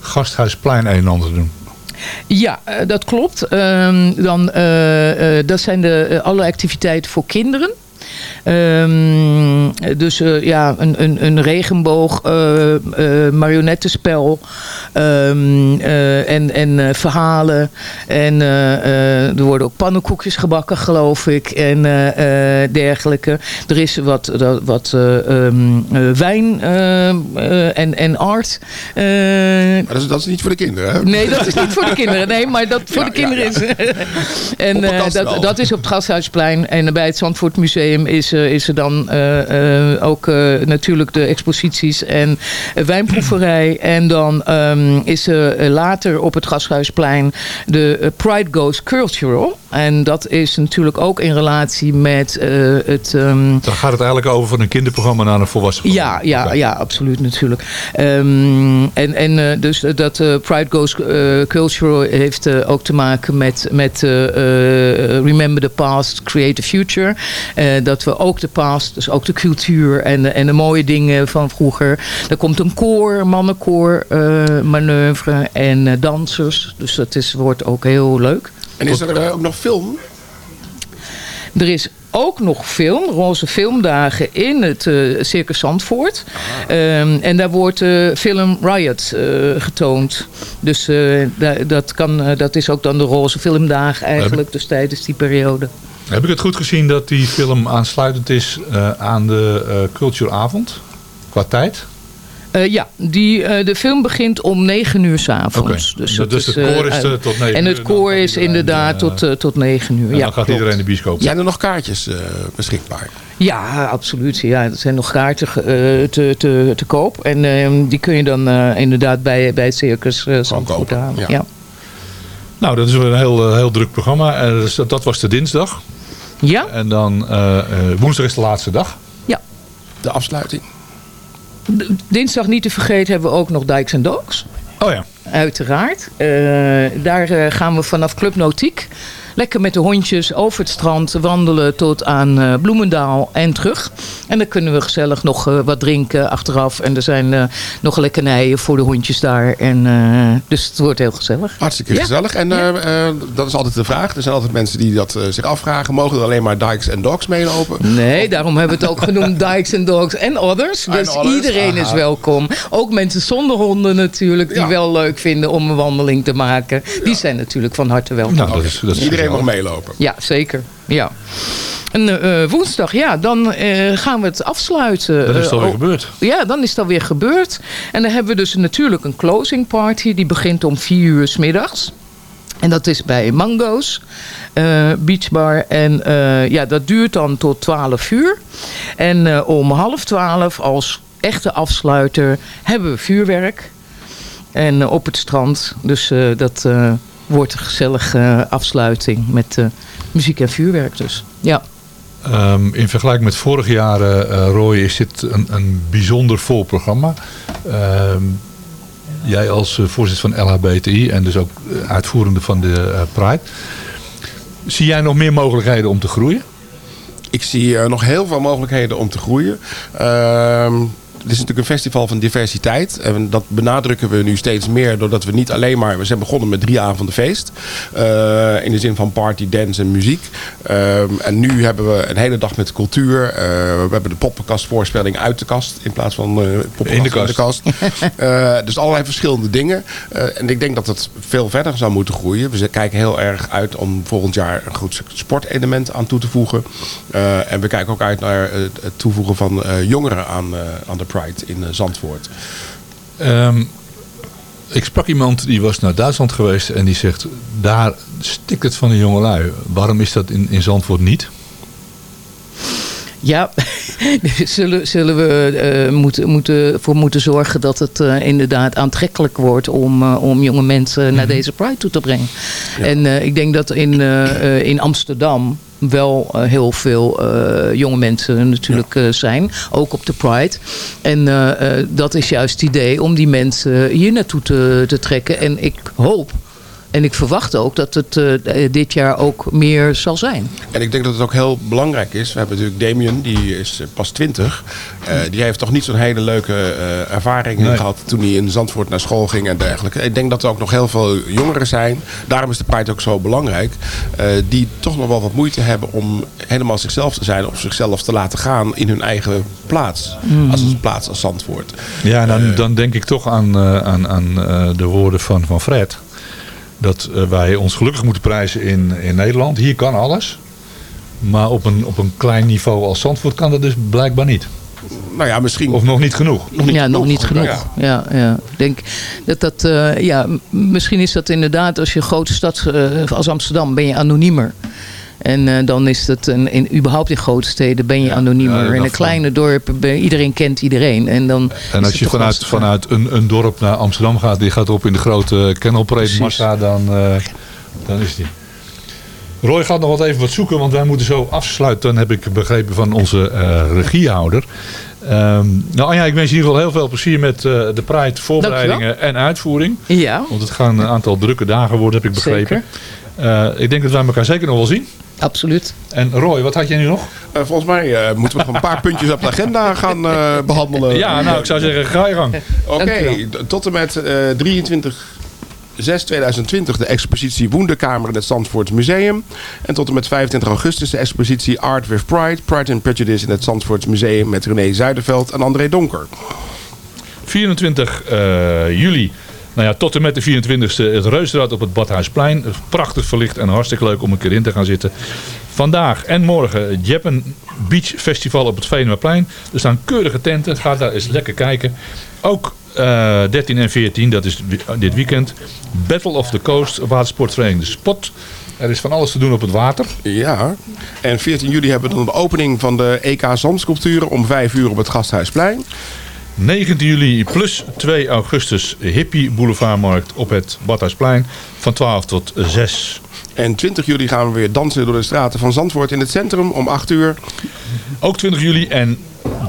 Gasthuisplein een en ander te doen. Ja, eh, dat klopt. Ehm, dan, eh, eh, dat zijn de, eh, alle activiteiten voor kinderen. Ehm, dus eh, ja, een, een, een regenboog, eh, eh, marionettenspel ehm, eh, en, en eh, verhalen. En eh, er worden ook pannenkoekjes gebakken, geloof ik. En dergelijke. Er is wat, wat eh, ehm, eh, wijn en, en art. Maar dat is, dat is niet voor de kinderen, hè? Nee, dat is niet voor de kinderen. Nee, maar dat voor Ja, de kinderen ja, ja. is. en dat, dat is op het Gasthuisplein. En bij het Zandvoort Museum is, is er dan ook natuurlijk de exposities en wijnproeverij. En dan ehm, is eh, later op het Gasthuisplein de eh, Pride Goes Cultural. En dat is natuurlijk ook in relatie met eh, het. ehm, Dan gaat het eigenlijk over van een kinderprogramma naar een volwassen ja, ja, ja, absoluut natuurlijk. Ehm, en en eh, dus dat eh, Pride Goes Cultural heeft ook te maken met, met Remember the Past, Create the Future. Dat we ook de past, dus ook de cultuur en, de- en de mooie dingen van vroeger. Er komt een koor, mannenkoor, manoeuvre en dansers. Dus dat is, wordt ook heel leuk. En is er eh, ook nog film? Er is ook nog film, Roze Filmdagen in het eh, Circus Zandvoort. Ehm, en daar wordt de film Riot getoond. Dus da- dat, kan, dat is ook dan de Roze Filmdagen eigenlijk, dus tijdens die periode. Heb ik het goed gezien dat die film aansluitend is aan de cultureavond? Qua tijd? Eh, ja, die, eh, de film begint om 9 uur s'avonds. Oké. Dus, Dus dat het koor is, eh, eh, tot 9 En het uur, koor is inderdaad tot, tot 9 uur. En ja, dan gaat klopt. iedereen de bioscoop. Zijn er nog kaartjes eh, beschikbaar? Ja, absoluut. Ja, er zijn nog kaarten eh, te, te, te koop. En ehm, die kun je dan eh, inderdaad bij, bij het Circus Zandvoort halen. ja. Ja. Nou, dat is weer een heel, heel druk programma. Dus dat, dat was de dinsdag. Ja. En dan eh, eh, woensdag is de laatste dag. Ja. De afsluiting. Dinsdag niet te vergeten hebben we ook nog Dykes and Dogs. Oh ja. Uiteraard. Eh, daar eh, gaan we vanaf Club Nautiek lekker met de hondjes over het strand wandelen tot aan eh, Bloemendaal en terug. En dan kunnen we gezellig nog eh, wat drinken achteraf. En er zijn eh, nog lekkernijen voor de hondjes daar. En, eh, dus het wordt heel gezellig. Hartstikke Ja. gezellig. En dat is altijd de vraag. Er zijn altijd mensen die dat zich afvragen. Mogen er alleen maar dikes en dogs meelopen? Nee, daarom hebben we het ook genoemd Dykes and Dogs en Others. Dus others, iedereen is welkom. Ook mensen zonder honden natuurlijk, die wel leuk vinden om een wandeling te maken. Die zijn natuurlijk van harte welkom. Nou, dat is, dat is Iedereen mag gezellig. meelopen. Ja, zeker. Ja. En eh, woensdag, ja, dan eh, gaan we het afsluiten. Dat is Eh, alweer oh, gebeurd. Ja, dan is het alweer gebeurd. En dan hebben we dus natuurlijk een closing party. Die begint om vier uur 's middags. En dat is bij Mango's eh, Beach Bar. En eh, ja, dat duurt dan tot 12 uur. En eh, om half 12 als echte afsluiter hebben we vuurwerk. En eh, op het strand. Dus eh, dat eh, wordt een gezellige afsluiting met eh, muziek en vuurwerk dus. Ja. Ehm, in vergelijking met vorig jaar, eh, eh, Roy, is dit een, een bijzonder vol programma. Ehm, jij als eh, voorzitter van LHBTI en dus ook eh, uitvoerende van de eh, Pride. Zie jij nog meer mogelijkheden om te groeien? Ik zie eh, nog heel veel mogelijkheden om te groeien. Ehm, is natuurlijk een festival van diversiteit. En dat benadrukken we nu steeds meer. Doordat we niet alleen maar... We zijn begonnen met drie avonden feest. eh, in de zin van party, dance en muziek. Ehm, en nu hebben we een hele dag met cultuur. Eh, we hebben de poppenkastvoorspelling uit de kast. In plaats van eh poppenkast In de kast. Dus allerlei verschillende dingen. En ik denk dat het veel verder zou moeten groeien. We kijken heel erg uit om volgend jaar een goed sportelement aan toe te voegen. En we kijken ook uit naar het toevoegen van jongeren aan, aan de Pride in eh, Zandvoort. Ehm, ik sprak iemand die was naar Duitsland geweest en die zegt... daar stikt het van de jongelui. Waarom is dat in, in Zandvoort niet? Ja, zullen, zullen we eh, moeten, moeten, voor moeten zorgen dat het eh, inderdaad aantrekkelijk wordt om, om jonge mensen naar deze Pride toe te brengen. En eh, ik denk dat in, eh, eh, in Amsterdam wel eh, heel veel eh, jonge mensen natuurlijk eh, zijn. Ook op de Pride. En dat is juist het idee om die mensen hier naartoe te, te trekken. En ik hoop en ik verwacht ook dat het eh, dit jaar ook meer zal zijn. En ik denk dat het ook heel belangrijk is. We hebben natuurlijk Damien, die is eh, pas 20. Eh, die heeft toch niet zo'n hele leuke eh, ervaring Nee. gehad toen hij in Zandvoort naar school ging en dergelijke. Ik denk dat er ook nog heel veel jongeren zijn. Daarom is de Pride ook zo belangrijk. eh, die toch nog wel wat moeite hebben om helemaal zichzelf te zijn. Of zichzelf te laten gaan in hun eigen plaats. Mhm. Als een plaats als Zandvoort. Ja, dan, dan denk ik toch aan, eh, aan, aan eh, de woorden van, van Fred. Dat eh, wij ons gelukkig moeten prijzen in, in Nederland. Hier kan alles. Maar op een, op een klein niveau als Zandvoort kan dat dus blijkbaar niet. Nou ja, misschien. Of nog niet genoeg. ja, nog niet genoeg. Ja. Ja, Ik denk dat dat, eh, ja, misschien is dat inderdaad, als je een grote stad eh, als Amsterdam, ben je anoniemer. En eh, dan is het, een, in, überhaupt in grote steden ben je anoniemer. ja, in een kleine dorp, iedereen kent iedereen. En, dan En als je vanuit, vanuit een, een dorp naar Amsterdam gaat, die gaat op in de grote Kennel Parade Precies. massa, dan, eh, dan is die. Roy gaat nog wat even wat zoeken, want wij moeten zo afsluiten. Dan heb ik begrepen van onze eh, regiehouder. Ehm, nou Anja, ik wens je in ieder geval heel veel plezier met de Pride voorbereidingen en uitvoering. Ja. Want het gaan een aantal drukke dagen worden, heb ik begrepen. Eh, ik denk dat wij elkaar zeker nog wel zien. Absoluut. En Roy, wat had jij nu nog? Eh, volgens mij eh, moeten we nog een paar puntjes op de agenda gaan eh, behandelen. Ja, nou ik zou zeggen, ga je gang. Oké, tot en met eh 23 6 2020 de expositie Woendekamer in het Zandvoorts Museum. En tot en met 25 augustus de expositie Art with Pride, Pride and Prejudice in het Zandvoorts Museum met René Zuiderveld en André Donker. 24 eh, juli. Nou ja, tot en met de 24e het Reuzenrad op het Badhuisplein. Prachtig verlicht en hartstikke leuk om een keer in te gaan zitten. Vandaag en morgen het Jeppen Beach Festival op het Venemaplein. Er staan keurige tenten. Ga daar eens lekker kijken. Ook eh, 13 en 14, dat is dit weekend. Battle of the Coast, watersportvereniging De Spot. Er is van alles te doen op het water. Ja, en 14 juli hebben we dan de opening van de EK Zandsculpturen om 5 uur op het Gasthuisplein. 19 juli plus 2 augustus Hippie Boulevardmarkt op het Badhuisplein van 12 tot 6. En 20 juli gaan we weer dansen door de straten van Zandvoort in het centrum om 8 uur. Ook 20 juli en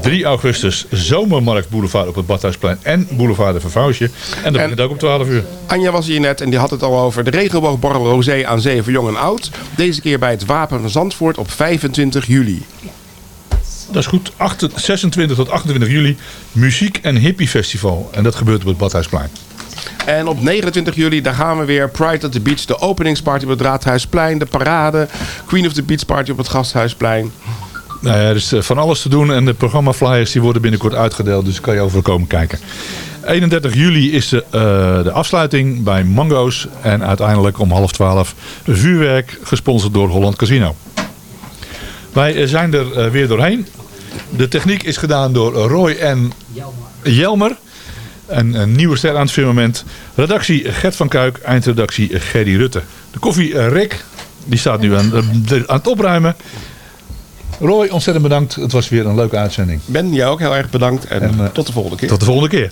3 augustus Zomermarkt Boulevard op het Badhuisplein en Boulevard de Vervouwsje. En dat begint ook om 12 uur. Anja was hier net en die had het al over de regenboogborrel Rosé aan zee voor jong en oud. Deze keer bij het Wapen van Zandvoort op 25 juli. Dat is goed. 8 26 tot 28 juli Muziek en Hippie Festival. En dat gebeurt op het Badhuisplein. En op 29 juli, daar gaan we weer. Pride at the Beach, de openingsparty op het Raadhuisplein. De parade, Queen of the Beach Party op het Gasthuisplein. Nou ja, er is eh, van alles te doen en de programmaflyers die worden binnenkort uitgedeeld. Dus kan je overal komen kijken. 31 juli is de, eh, de afsluiting bij Mango's. En uiteindelijk om half 12 vuurwerk gesponsord door Holland Casino. Wij eh, zijn er weer doorheen. De techniek is gedaan door Roy en Jelmer. En een nieuwe ster aan het firmament. Redactie Gert van Kuik. Eindredactie Gerry Rutte. De koffie eh, Rick. Die staat nu aan, eh, aan het opruimen. Roy, ontzettend bedankt. Het was weer een leuke uitzending. Ben, jij ook heel erg bedankt. En, En, eh, tot de volgende keer. Tot de volgende keer.